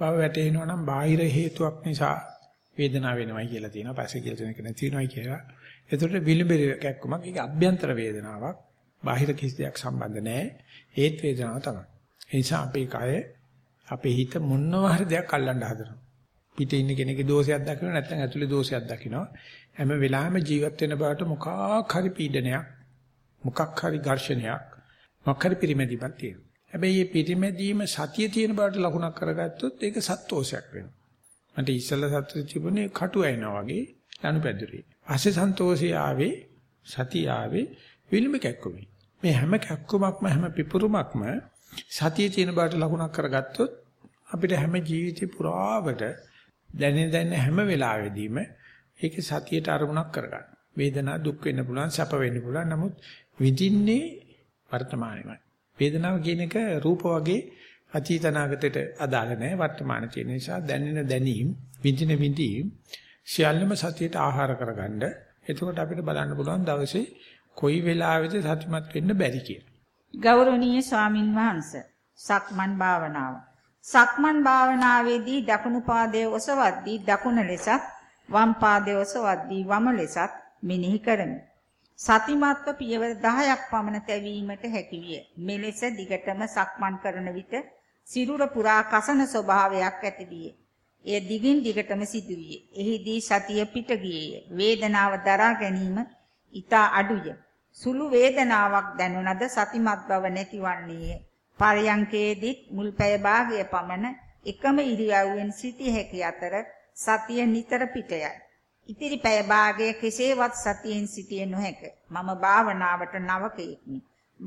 බව වැටෙනවා නම් බාහිර හේතුවක් නිසා වේදනාව වෙනවයි කියලා තියෙනවා. පස්සේ කියලා තියෙන එක නැති වෙනවයි කියලා. ඒතරට විලම්බිර කැක්කමක් ඒක අභ්‍යන්තර වේදනාවක්. බාහිර කිසි දෙයක් සම්බන්ධ නැහැ. ඒත් වේදනාව තමයි. ඒ නිසා අපේ කය අපේ හිත මොනවා හරි දෙයක් අල්ලන්න හදනවා. පිටේ ඉන්න කෙනෙක්ගේ දෝෂයක් දකින්න නැත්නම් ඇතුලේ දෝෂයක් දකින්නවා. හැම වෙලාවෙම ජීවත් වෙන බවට මොකක් හරි පීඩනයක් මොකක් හරි ඝර්ෂණයක් මොකක් හරි පිරිමැදීමක් තියෙනවා. හැබැයි මේ පිරිමැදීම සතිය තියෙන බවට ලකුණක් කරගත්තොත් ඒක සත්ෝෂයක් වෙනවා. මට ඉස්සෙල්ලා සත්‍ය තිබුණේ කටු ඇිනවා වගේ ලනුපැදුරේ. ආසේ සන්තෝෂය ආවේ සතිය ආවේ විල්ම කැක්කුමේ. මේ හැම කැක්කුමක්ම හැම පිපුරුමක්ම සතියේ තියෙන බාට ලකුණක් කරගත්තොත් අපිට හැම ජීවිතේ පුරාවට දැනෙන දැනෙන හැම වෙලාවෙදීම ඒකේ සතියට අරමුණක් කරගන්න. වේදනාව දුක් වෙන්න පුළුවන් සැප වෙන්න පුළුවන්. නමුත් විඳින්නේ වර්තමානෙමයි. වේදනාව කියන එක රූප වගේ අතීත නාගතයට අදාළ නැහැ වර්තමාන තියෙන නිසා දැනෙන දැනීම් විඳින විඳීම් සියල්ලම සතියට ආහාර කරගන්න. එතකොට අපිට බලන්න පුළුවන් දවසේ කොයි වෙලාවෙද සතිමත් වෙන්න බැරි කියලා. ගෞරවනීය ස්වාමින් වහන්සේ සක්මන් භාවනාව සක්මන් භාවනාවේදී දකුණු පාදයේ ඔසවද්දී දකුණ ලෙසත් වම් පාදයේ ඔසවද්දී වම ලෙසත් මෙනෙහි කරමි. සතිමත්ව පියවර 10ක් පමණ තැවීමට හැකියිය. මෙලෙස දිගටම සක්මන් කරන විට සිරුර පුරා කසන ස්වභාවයක් ඇතිවිය. එය දිගින් දිගටම සිදුවිය. එහිදී සතිය පිට ගියේය. වේදනාව දරා ගැනීම ඊට අඩුය. සුළු වේදනාවක් දැනුණද සතිමත් බව නැතිවන්නේය. පරයන්කේදීත් මුල් පැය භාගය පමණ එකම ඉරියව්වෙන් සිටිය හැකි අතර සතිය නිතර පිටයයි. ඉතිරි පැය භාගය කෙසේවත් සතියෙන් සිටිය නොහැක. මම භාවනාවට නවකයෙක්මි.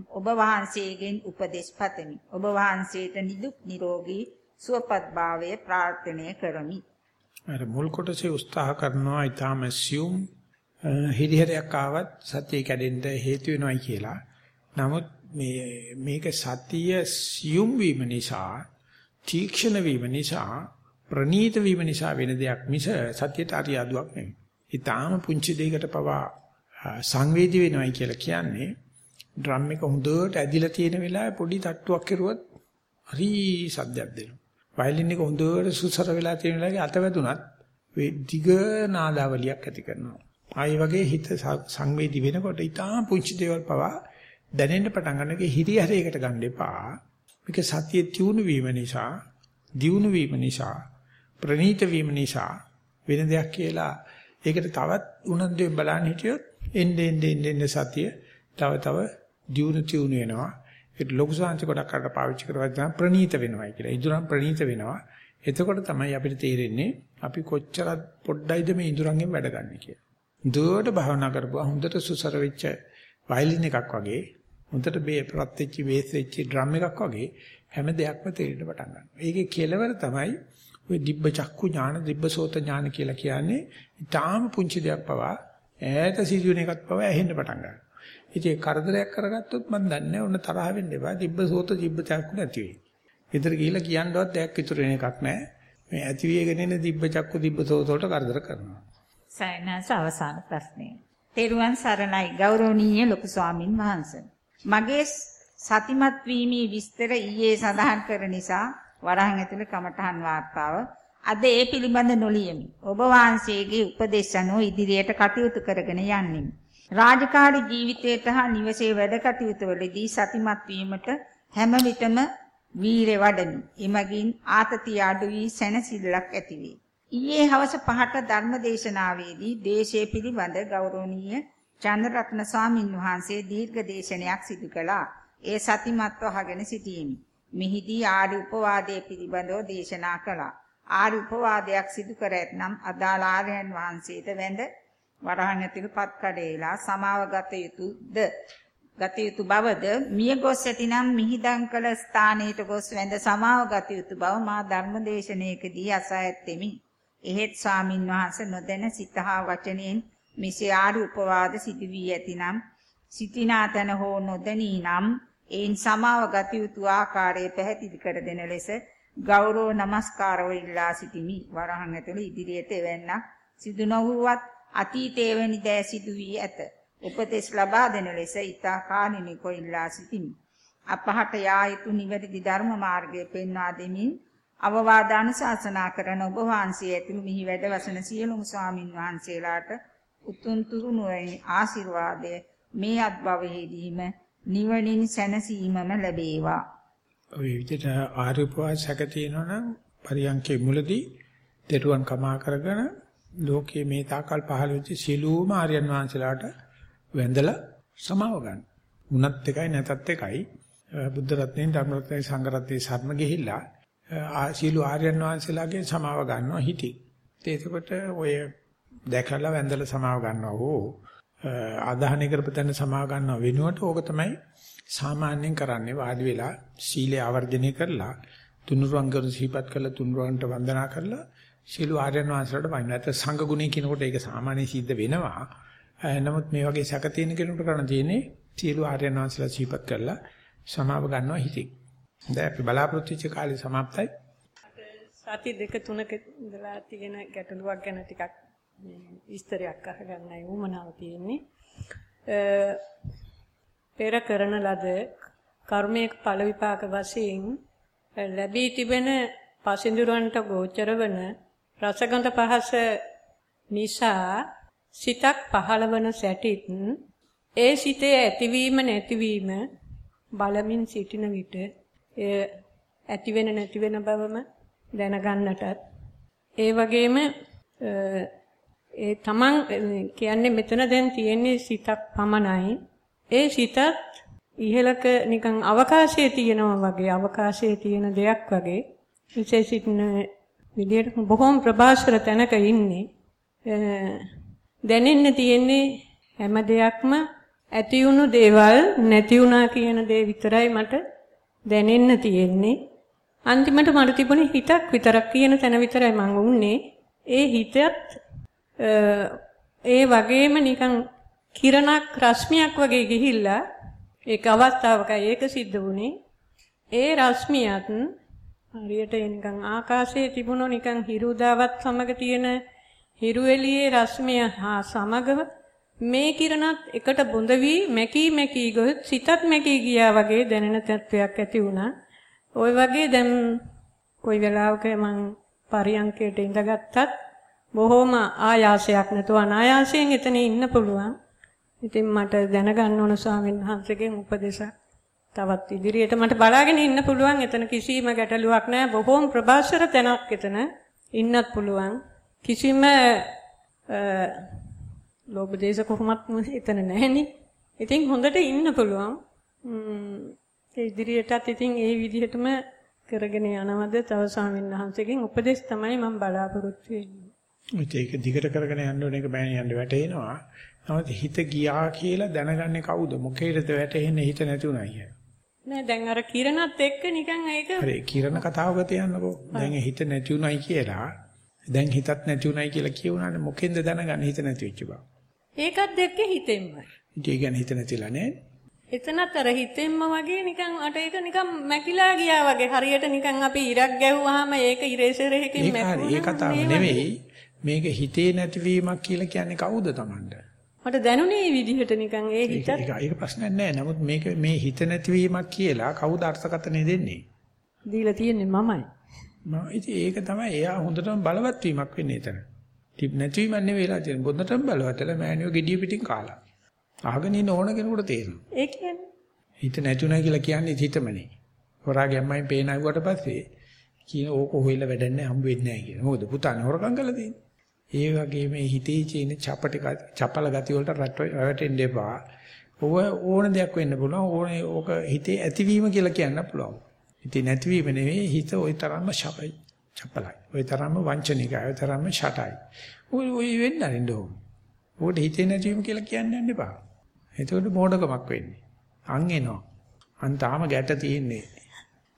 ඔබ වහන්සේගෙන් උපදෙස් පතමි. ඔබ වහන්සේට නිදුක් නිරෝගී සුවපත් භාවය ප්‍රාර්ථනා කරමි. අර මුල් කොටසේ උත්සාහ කරනවා ඊටම assume හිරිහැරයක් ආවත් සතිය කැඩෙන්න හේතු වෙනවයි කියලා. නමුත් මේ මේක සතිය සියුම් වීම නිසා තීක්ෂණ වීම නිසා ප්‍රනීත වීම නිසා වෙන දෙයක් මිස සතියට අරියාදුවක් නෙවෙයි. ඊටාම පුංචි දෙයකට පවා සංවේදී වෙනවයි කියලා කියන්නේ ඩ්‍රම් එක හොඳට ඇදිලා තියෙන වෙලාවේ පොඩි තට්ටුවක් කරුවොත් හරි සද්දයක් දෙනවා. වයලින් එක හොඳට සුසර වෙලා තියෙන වෙලාවේ අත වැදුනත් දිග නාදාවලියක් ඇති කරනවා. ආයි වගේ හිත සංවේදී වෙනකොට ඊටාම පුංචි දේවල් පවා දැනෙන්න පටන් ගන්නකේ හිරිහැරයකට ගන්න එපා. මේක සතියේ තියුණු වීම නිසා, දියුණු වීම නිසා, ප්‍රනීත වීම නිසා වෙන දෙයක් කියලා ඒකට තවත් උනන්දුවෙන් බලන්න හිටියොත් එන්නේ එන්නේ එන්නේ සතිය තව තව දියුණු තියුණු වෙනවා. ඒක ලොකු සාංශ කොටක් කරලා පාවිච්චි කරවත් තමයි ප්‍රනීත වෙනවයි කියලා. ඉදurang ප්‍රනීත වෙනවා. එතකොට තමයි අපිට තේරෙන්නේ අපි කොච්චර පොඩ්ඩයිද මේ ඉදurangෙන් වැඩ ගන්න කියලා. දුවට භාවනා කරපුවා හොඳට සුසර වෙච්ච වයලින් එකක් වගේ හොඳට බේ ප්‍රත් වෙච්ච බේස් වෙච්ච ඩ්‍රම් එකක් වගේ හැම දෙයක්ම තේරෙන්න පටන් ගන්නවා. ඒකේ කෙලවර තමයි ඔය දිබ්බ චක්කු ඥාන දිබ්බ සෝත ඥාන කියලා කියන්නේ ඊටාම පුංචි දෙයක් පවා ඈත සිදුවෙන එකක් පවා ඇහෙන්න පටන් ගන්නවා. ඉතින් කරදරයක් කරගත්තොත් මම දන්නේ ඔන්න තරහ වෙන්න එපා. දිබ්බ සෝත දිබ්බ චක්කු නැති වෙයි. ඊතර ගිහිල්ලා කියන්නවත් දෙයක් ඉතුරු වෙන එකක් නැහැ. මේ ඇති වේගෙන එන දිබ්බ චක්කු දිබ්බ සෝත වලට කරදර කරනවා. සයනස අවසාන ප්‍රශ්නය. තෙරුවන් සරණයි ගෞරවනීය ලොකු ස්වාමින් වහන්සේ. මගේ සතිමත් වීමේ විස්තර ඊයේ සඳහන් කර නිසා වරහන් ඇතුළේ කමඨහන් වාර්තාව අද ඒ පිළිබඳ නොලියමි. ඔබ වහන්සේගේ උපදේශ අනුව ඉදිරියට කටයුතු කරගෙන යන්නෙමි. රාජකාරී ජීවිතයට හා නිවසේ වැඩ කටයුතු වලදී සතිමත් වීමට හැම විටම වීරය වඩමි. එමගින් ආතතිය අඩු වී සැනසෙල්ලක් ඇති වේ. ඊයේ හවස 5ට ධර්මදේශනාවේදී දේශයේ පිළිබඳ ගෞරවනීය චන්ද්‍රරත්න ස්වාමින් වහන්සේ දීර්ඝ දේශනයක් සිදු කළා. ඒ සතිමත්ව අහගෙන සිටීමි. මෙහිදී ආර්ය උපවාදයේ පිළිබඳව දේශනා කළා. ආර්ය උපවාදයක් සිදු කර ඇතනම් අදාළ ආර්යයන් වහන්සේට වැඳ වරහන් ඇතුළුපත් කඩේලා සමාව ගත යුතුද ගත යුතු බවද මිය ගොස් ඇතිනම් මිහිදන් කළ ස්ථානයට ගොස් වැඳ සමාව ගත යුතු බව මා ධර්මදේශනයකදී අසා ඇත්තෙමි. එහෙත් ස්වාමින් වහන්සේ නොදැන සිතහා වචනෙන් මෙසේ ආරි උපවාද සිදු වී ඇතිනම් සිටිනා තැන හෝ නොදැනී නම් ඒන් සමාව ගත යුතු ආකාරය පැහැදිලි කර දෙන ලෙස ගෞරව නමස්කාරව ඉල්ලා සිටිමි. වරහන් ඇතුළේ ඉදිරියට එවන්නක් සිදු නොවුවත් අතීතයේ වැනි දෑ සිදු වී ඇත. උපදෙස් ලබා දෙන ලෙස ඊතා කාණිනිකව ඉල්ලා සිටිමි. අපහට යා යුතු නිවැරදි ධර්ම මාර්ගය පෙන්වා දෙමින් අවවාද අනුශාසනා කරන ඔබ වහන්සේ ඇතුළු මිහි වැඩ වසන සියලුම ස්වාමින් වහන්සේලාට උතුම් තුරුණුවේ ආශිර්වාදය මේ අත්භවයේදීම නිවනින් සැනසීමම ලැබේවා. ඔය විදිහට ආරූපවාසක තියෙනවනම් පරියන්කේ මුලදී දෙරුවන් කමා කරගෙන ලෝකයේ මේ තාකල් පහළ වෙච්ච සියලුම ආර්යයන් වහන්සේලාට වැඳලා සමාව ගන්න. උනත් එකයි නැතත් එකයි බුද්ධ රත්නයේ ධර්ම රත්නයේ සංඝ රත්නයේ සරණ ගිහිල්ලා සීළු ආර්යයන් වහන්සේලාගෙන් සමාව ගන්නවා හිතේ. ඒකකොට ඔය දැකලා වැඳලා සමාව ගන්නවා හෝ ආදාහනය කරපතන සමාව ගන්නවා වෙනුවට ඕක තමයි සාමාන්‍යයෙන් කරන්නේ වාඩි වෙලා සීලය ආවර්ජනය කරලා තුනුරුවන් කරු සිහිපත් කරලා තුනුරුවන්ට වන්දනා කරලා සීළු ආර්යයන් වහන්සේලාට වයින් නැත්නම් සංඝ ගුණය කියනකොට ඒක සාමාන්‍ය සිද්ධ වෙනවා. නමුත් මේ වගේ සැක තියෙන කෙනෙකුට කරන්න තියෙන්නේ සීළු ආර්යයන් වහන්සේලා සිහිපත් කරලා සමාව ගන්නවා හිතේ. දැන් අපි බලාපොරොත්තු වෙච්ච කාලය સમાප්තයි. සති දෙක තුනක ඉඳලා තියෙන ගැටලුවක් ගැන ටිකක් විස්තරයක් අහගන්නයි උමනාව තියෙන්නේ. පෙර කරන ලද කර්මයක ඵල විපාක වශයෙන් ලැබී තිබෙන පසින්දුරන්ට ගෝචර වන රසගන්ධ පහස නිසා සිතක් පහළවන සැටිත් ඒ සිතේ ඇතිවීම නැතිවීම බලමින් සිටින විට එය ඇති වෙන නැති වෙන බවම දැනගන්නටත්. ඒ වගේම ඒ තමන් කියන්නේ මෙතන දැන් තියෙන්නේ සිතක් පමණයි. ඒ සිතත් ඉහළක නිකන් අවකාශයේ තියෙනවා වගේ අවකාශයේ තියෙන දෙයක් වගේ. විශේෂිතන විදියට බොහොම ප්‍රභාෂර තැනක ඉන්නේ. දැනෙන්න තියෙන්නේ හැම දෙයක්ම ඇති වුණු දේවල් නැති වුණා කියන දේ විතරයි මට දැනෙන්න තියෙන්නේ. අන්තිමට මට තිබුණේ හිතක් විතරක් කියන තැන විතරයි මං උන්නේ. ඒ හිතත් ඒ වගේම නිකන් කිරණක් රශ්මියක් වගේ ගිහිල්ලා ඒක අවස්ථාවකයි ඒක සිද්ධ වුණේ. ඒ රශ්මියත් හරියට නිකන් ආකාශයේ තිබුණු නිකන් හිරුදාවත් සමග තියෙන හිරු එළියේ රශ්මිය හා සමගව මේ කිරණත් එකට බොඳ වී මැකී මැකී ගොස් සිතත් මැකී ගියා වගේ දැනෙන තත්වයක් ඇති වුණා. ওই වගේ දැන් කොයි වෙලාවක මං පරියන්කයට ඉඳගත්තත් බොහොම ආයාසයක් නැතුව අනායාසයෙන් එතන ඉන්න පුළුවන්. ඉතින් මට දැනගන්න ඕන ස්වාමීන් වහන්සේගෙන් උපදේශක් තවත් ඉදිරියට මට බලාගෙන ඉන්න පුළුවන්. එතන කිසිම ගැටලුවක් නැහැ. බොහොම ප්‍රබාෂර තැනක් එතන ඉන්නත් පුළුවන්. කිසිම ලෝභ දේශ කොහොමත් එතන නැහෙනි. ඉතින් හොඳට ඉන්න පුළුවන්. ඒ ඉදිරියටත් ඉතින් ඒ විදිහටම කරගෙන යනවද තව ස්වාමීන් වහන්සේගෙන් උපදෙස් තමයි මම බලාපොරොත්තු වෙන්නේ. ඒක දිගට කරගෙන යන්න ඕන එක බෑනේ යන්න වැටෙනවා. නමුත් හිත ගියා කියලා දැනගන්නේ කවුද? මොකේද වැටෙන්නේ හිත නැති උනා කියලා. නෑ දැන් අර කිරණත් එක්ක නිකන් ඒක හරි කිරණ කතාවකට යන්නකෝ. දැන් හිත නැති උනායි කියලා දැන් හිතත් නැති උනායි කියලා කියුණානේ මොකෙන්ද දැනගන්නේ හිත නැති වෙච්ච බව. ඒකත් එක්ක හිතෙන්මයි. ඒ කියන්නේ හිත නැතිලා නෑ. එතනත් අර හිතෙන්ම වගේ නිකන් අට ඒක නිකන් මැකිලා ගියා වගේ හරියට නිකන් අපි ඉරක් ගැහුවාම ඒක ඉරේසරයකින් මැකුණා. ඒක කතාව නෙවෙයි. මේක හිතේ නැතිවීමක් කියලා කියන්නේ කවුද Tamanda? මට දැනුනේ මේ විදිහට නිකන් ඒ හිතත් ඒක ඒක ප්‍රශ්නයක් නෑ. නමුත් මේක මේ හිත නැතිවීමක් කියලා කවුද අර්ථකථනය දෙන්නේ? දීලා තියෙන්නේ මමයි. මම ඉතින් ඒක තමයි එයා හොඳටම බලවත් වීමක් වෙන්නේ එතන. තිබ් නැතිවීමක් නෙවෙයි වෙලා තියෙන්නේ. බොන්නටම බලවත්ලා මෑනියෝ gediya පිටින් කාලා. අහගෙන ඉන්න ඕන කෙනෙකුට තේරෙනවා. ඒ කියන්නේ හිත නැතුණා කියලා කියන්නේ හිතමනේ. හොරා ගැම්මෙන් පේන ආවට පස්සේ කියන ඕක හොයලා වැඩක් නැහැ හම්බ වෙන්නේ නැහැ කියන. මොකද පුතානේ හොරකම් කළා තියෙන්නේ. ඒ වගේ මේ හිතේ තියෙන චපටි චපල ගති වලට රැවටෙන්න එපා. ඕව ඕන දෙයක් වෙන්න පුළුවන්. ඕනේ ඕක හිතේ ඇතිවීම කියලා කියන්න පුළුවන්. හිතේ නැතිවීම නෙවෙයි හිත ওই තරම්ම ශපයි. චපලයි. ওই තරම්ම වංචනිකයි. ওই තරම්ම ෂටයි. ඔය ඔය වෙන්න අරින්න ඕන. ඕකට හිතේ නැතිවීම කියලා කියන්න යන්න එපා. එතකොට මෝඩකමක් වෙන්නේ. අන් එනවා. අන් තාම ගැට තියෙන්නේ.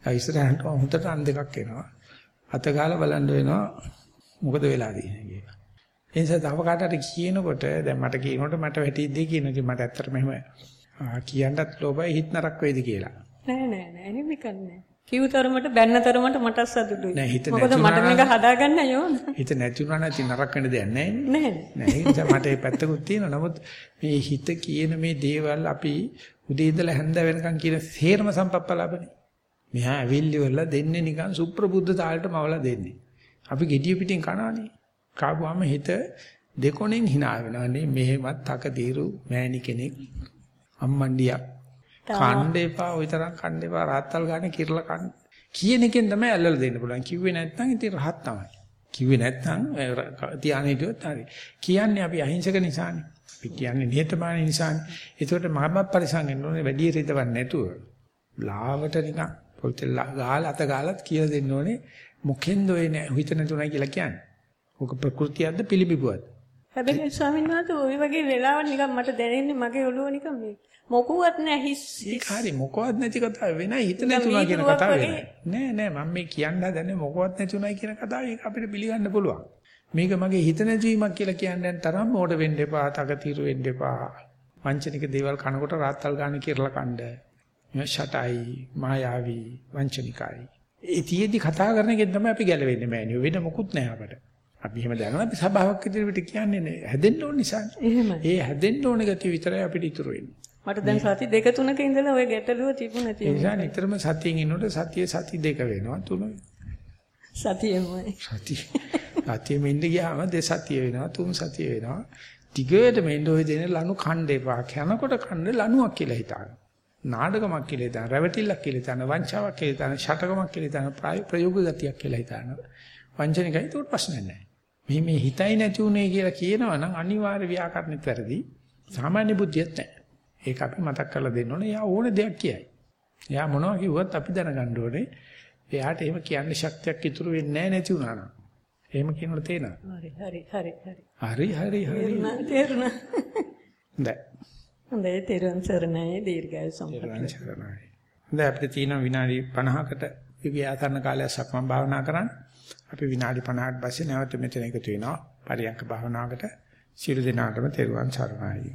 ආ ඉස්සරහට හොඳට අන් දෙකක් එනවා. අත ගාලා බලන්න වෙනවා. මොකද වෙලා තියෙන්නේ කියලා. ඒ නිසා තව කාටට කියනකොට දැන් මට කියනකොට මට වැටිද්දී කියන ඉතින් මට ඇත්තටම එහෙම කියන්නත් ලෝභයි හිත නරක වේද කියලා. නෑ නෑ නෑ නෙමෙයි කන්නේ. කිව්තරමට බැන්නතරමට මට සතුටුයි. නෑ හිත මොකද මට මේක හදාගන්න යෝන. හිත නැති වුණා නැති නරක වෙන දෙයක් නෑ නෑ. නෑ ඒ නිසා මට මේ පැත්තකුත් තියෙනවා. නමුත් මේ හිත කියන මේ දේවල් අපි උදේ ඉඳලා හැන්ද වෙනකන් කියන සේරම සම්පප්පලාපනේ. මෙහා ඇවිල්ලි වල දෙන්නේ නිකන් සුප්‍රබුද්ධ තාලට මවලා දෙන්නේ. අපි gediya පිටින් කනවනේ. කාපුවාම හිත දෙකොණෙන් hina වෙනවානේ මෙහෙමත් තක දීරු මෑණි කෙනෙක් අම්මණ්ඩියක් කන්න එපා, ওই තරම් කන්න එපා, රහත්තල් ගන්න කිරලා කන්න. කියන එකෙන් තමයි ඇල්ලලා දෙන්න පුළුවන්. කිව්වේ නැත්නම් ඉතින් රහත් තමයි. කිව්වේ නැත්නම් තියාගෙන හිටියොත් හරි. කියන්නේ අපි අහිංසක නිසානේ. අපි කියන්නේ නිහතමානී නිසානේ. ඒකට මම පරිසංගෙන්න ඕනේ වැඩි රිදවන්නේ නැතුව. ලාවට නිකන් පොල්තෙල් ගාලා අත ගාලත් කියලා දෙන්න ඕනේ. මොකෙන්ද ඔය හිත නැතුණා කියලා කියන්නේ. ඔක ප්‍රകൃතියක්ද පිළිබිබුවක්ද? හැබැයි ස්වාමීන් වහන්සේ ওই වගේ වෙලාවන් නිකන් මට දැනෙන්නේ මගේ ඔළුව නිකන් මේ මොකුවත් නැහැ ඒක හරි මොකවත් නැති කතාව වෙනයි හිත නැතුණා කියන කතාව වෙනයි. නෑ නෑ මම මේ කියන්න හදන්නේ මොකවත් නැතුණයි කියන කතාව. ඒක අපිට පිළිගන්න පුළුවන්. මේක මගේ හිත නැතිවීමක් කියලා කියන්නේ තරම් මෝඩ වෙන්න එපා තකතිරු වෙන්න එපා. වංචනික දේවල් කනකොට රාත්තල් ගන්න කියලා කණ්ඩ. මේ ෂටයි මායාවි වංචනිකයි. ඒ තියේදි කතා කරන එකෙන් තමයි අපි ගැලවෙන්නේ මෑනියෝ වෙන මොකුත් නෑ අපට. අපි එහෙම දැනනවා අපි සබාවක් ඉදිරියට කියන්නේ හැදෙන්න ඕන නිසා. එහෙමයි. ඒ හැදෙන්න ඕන ගතිය විතරයි අපිට ඉතුරු වෙන්නේ. මට දැන් සති දෙක තුනක ඉඳලා ওই ගැටලුව තිබුණා ඒ තියෙනවා. නිසා නිතරම සතියෙන් ඉන්නකොට සතිය සති දෙක වෙනවා තුන සතියෙමයි. සතිය. සතියෙම ඉඳ ගියාම දෙසතිය වෙනවා තුන් සතිය වෙනවා. ටිකටම ඉඳ ඔය දෙන ලනු කණ්ඩ එපා. කනකොට කණ්ඩ ලනුවක් කියලා හිතාන. නාඩගමක් කියලා හිතාන, රැවටිල්ලක් කියලා හිතාන, වංචාවක් කියලා හිතාන, ෂටකමක් කියලා හිතාන, ප්‍රයෝග ගතියක් කියලා හිතාන. වංචනිකයි ඒක ප්‍රශ්න නැහැ. මේ මේ හිතයි නැති උනේ කියලා කියනවා නම් අනිවාර්ය ව්‍යාකරණෙත් වැරදි. සාමාන්‍ය බුද්ධියත් නැහැ. ඒක අපි මතක් කරලා දෙන්න ඕනේ. එයා ඕන දෙයක් කියයි. එයා මොනවා කිව්වත් අපි දැනගන්න ඕනේ. එයාට එහෙම කියන්න ශක්තියක් ඉතුරු වෙන්නේ නැහැ නැති වුණා නම්. එහෙම කියනකොට තේනවා. හරි හරි හරි හරි. හරි හරි හරි. තේරුණා තේරුණා. හොඳයි. තේරුම් සරණයි දීර්ඝායු සරණයි. හොඳයි අපිට තියෙන විනාඩි 50කට විද්‍යාතරණ කාලයක් සක්මන් භාවනා කරන්න. අපි විනාඩි 50කට පස්සේ නැවත මෙතන එකතු වෙනවා. පරියන්ක භාවනාවකට සියලු දෙනාටම තෙරුවන් සරණයි.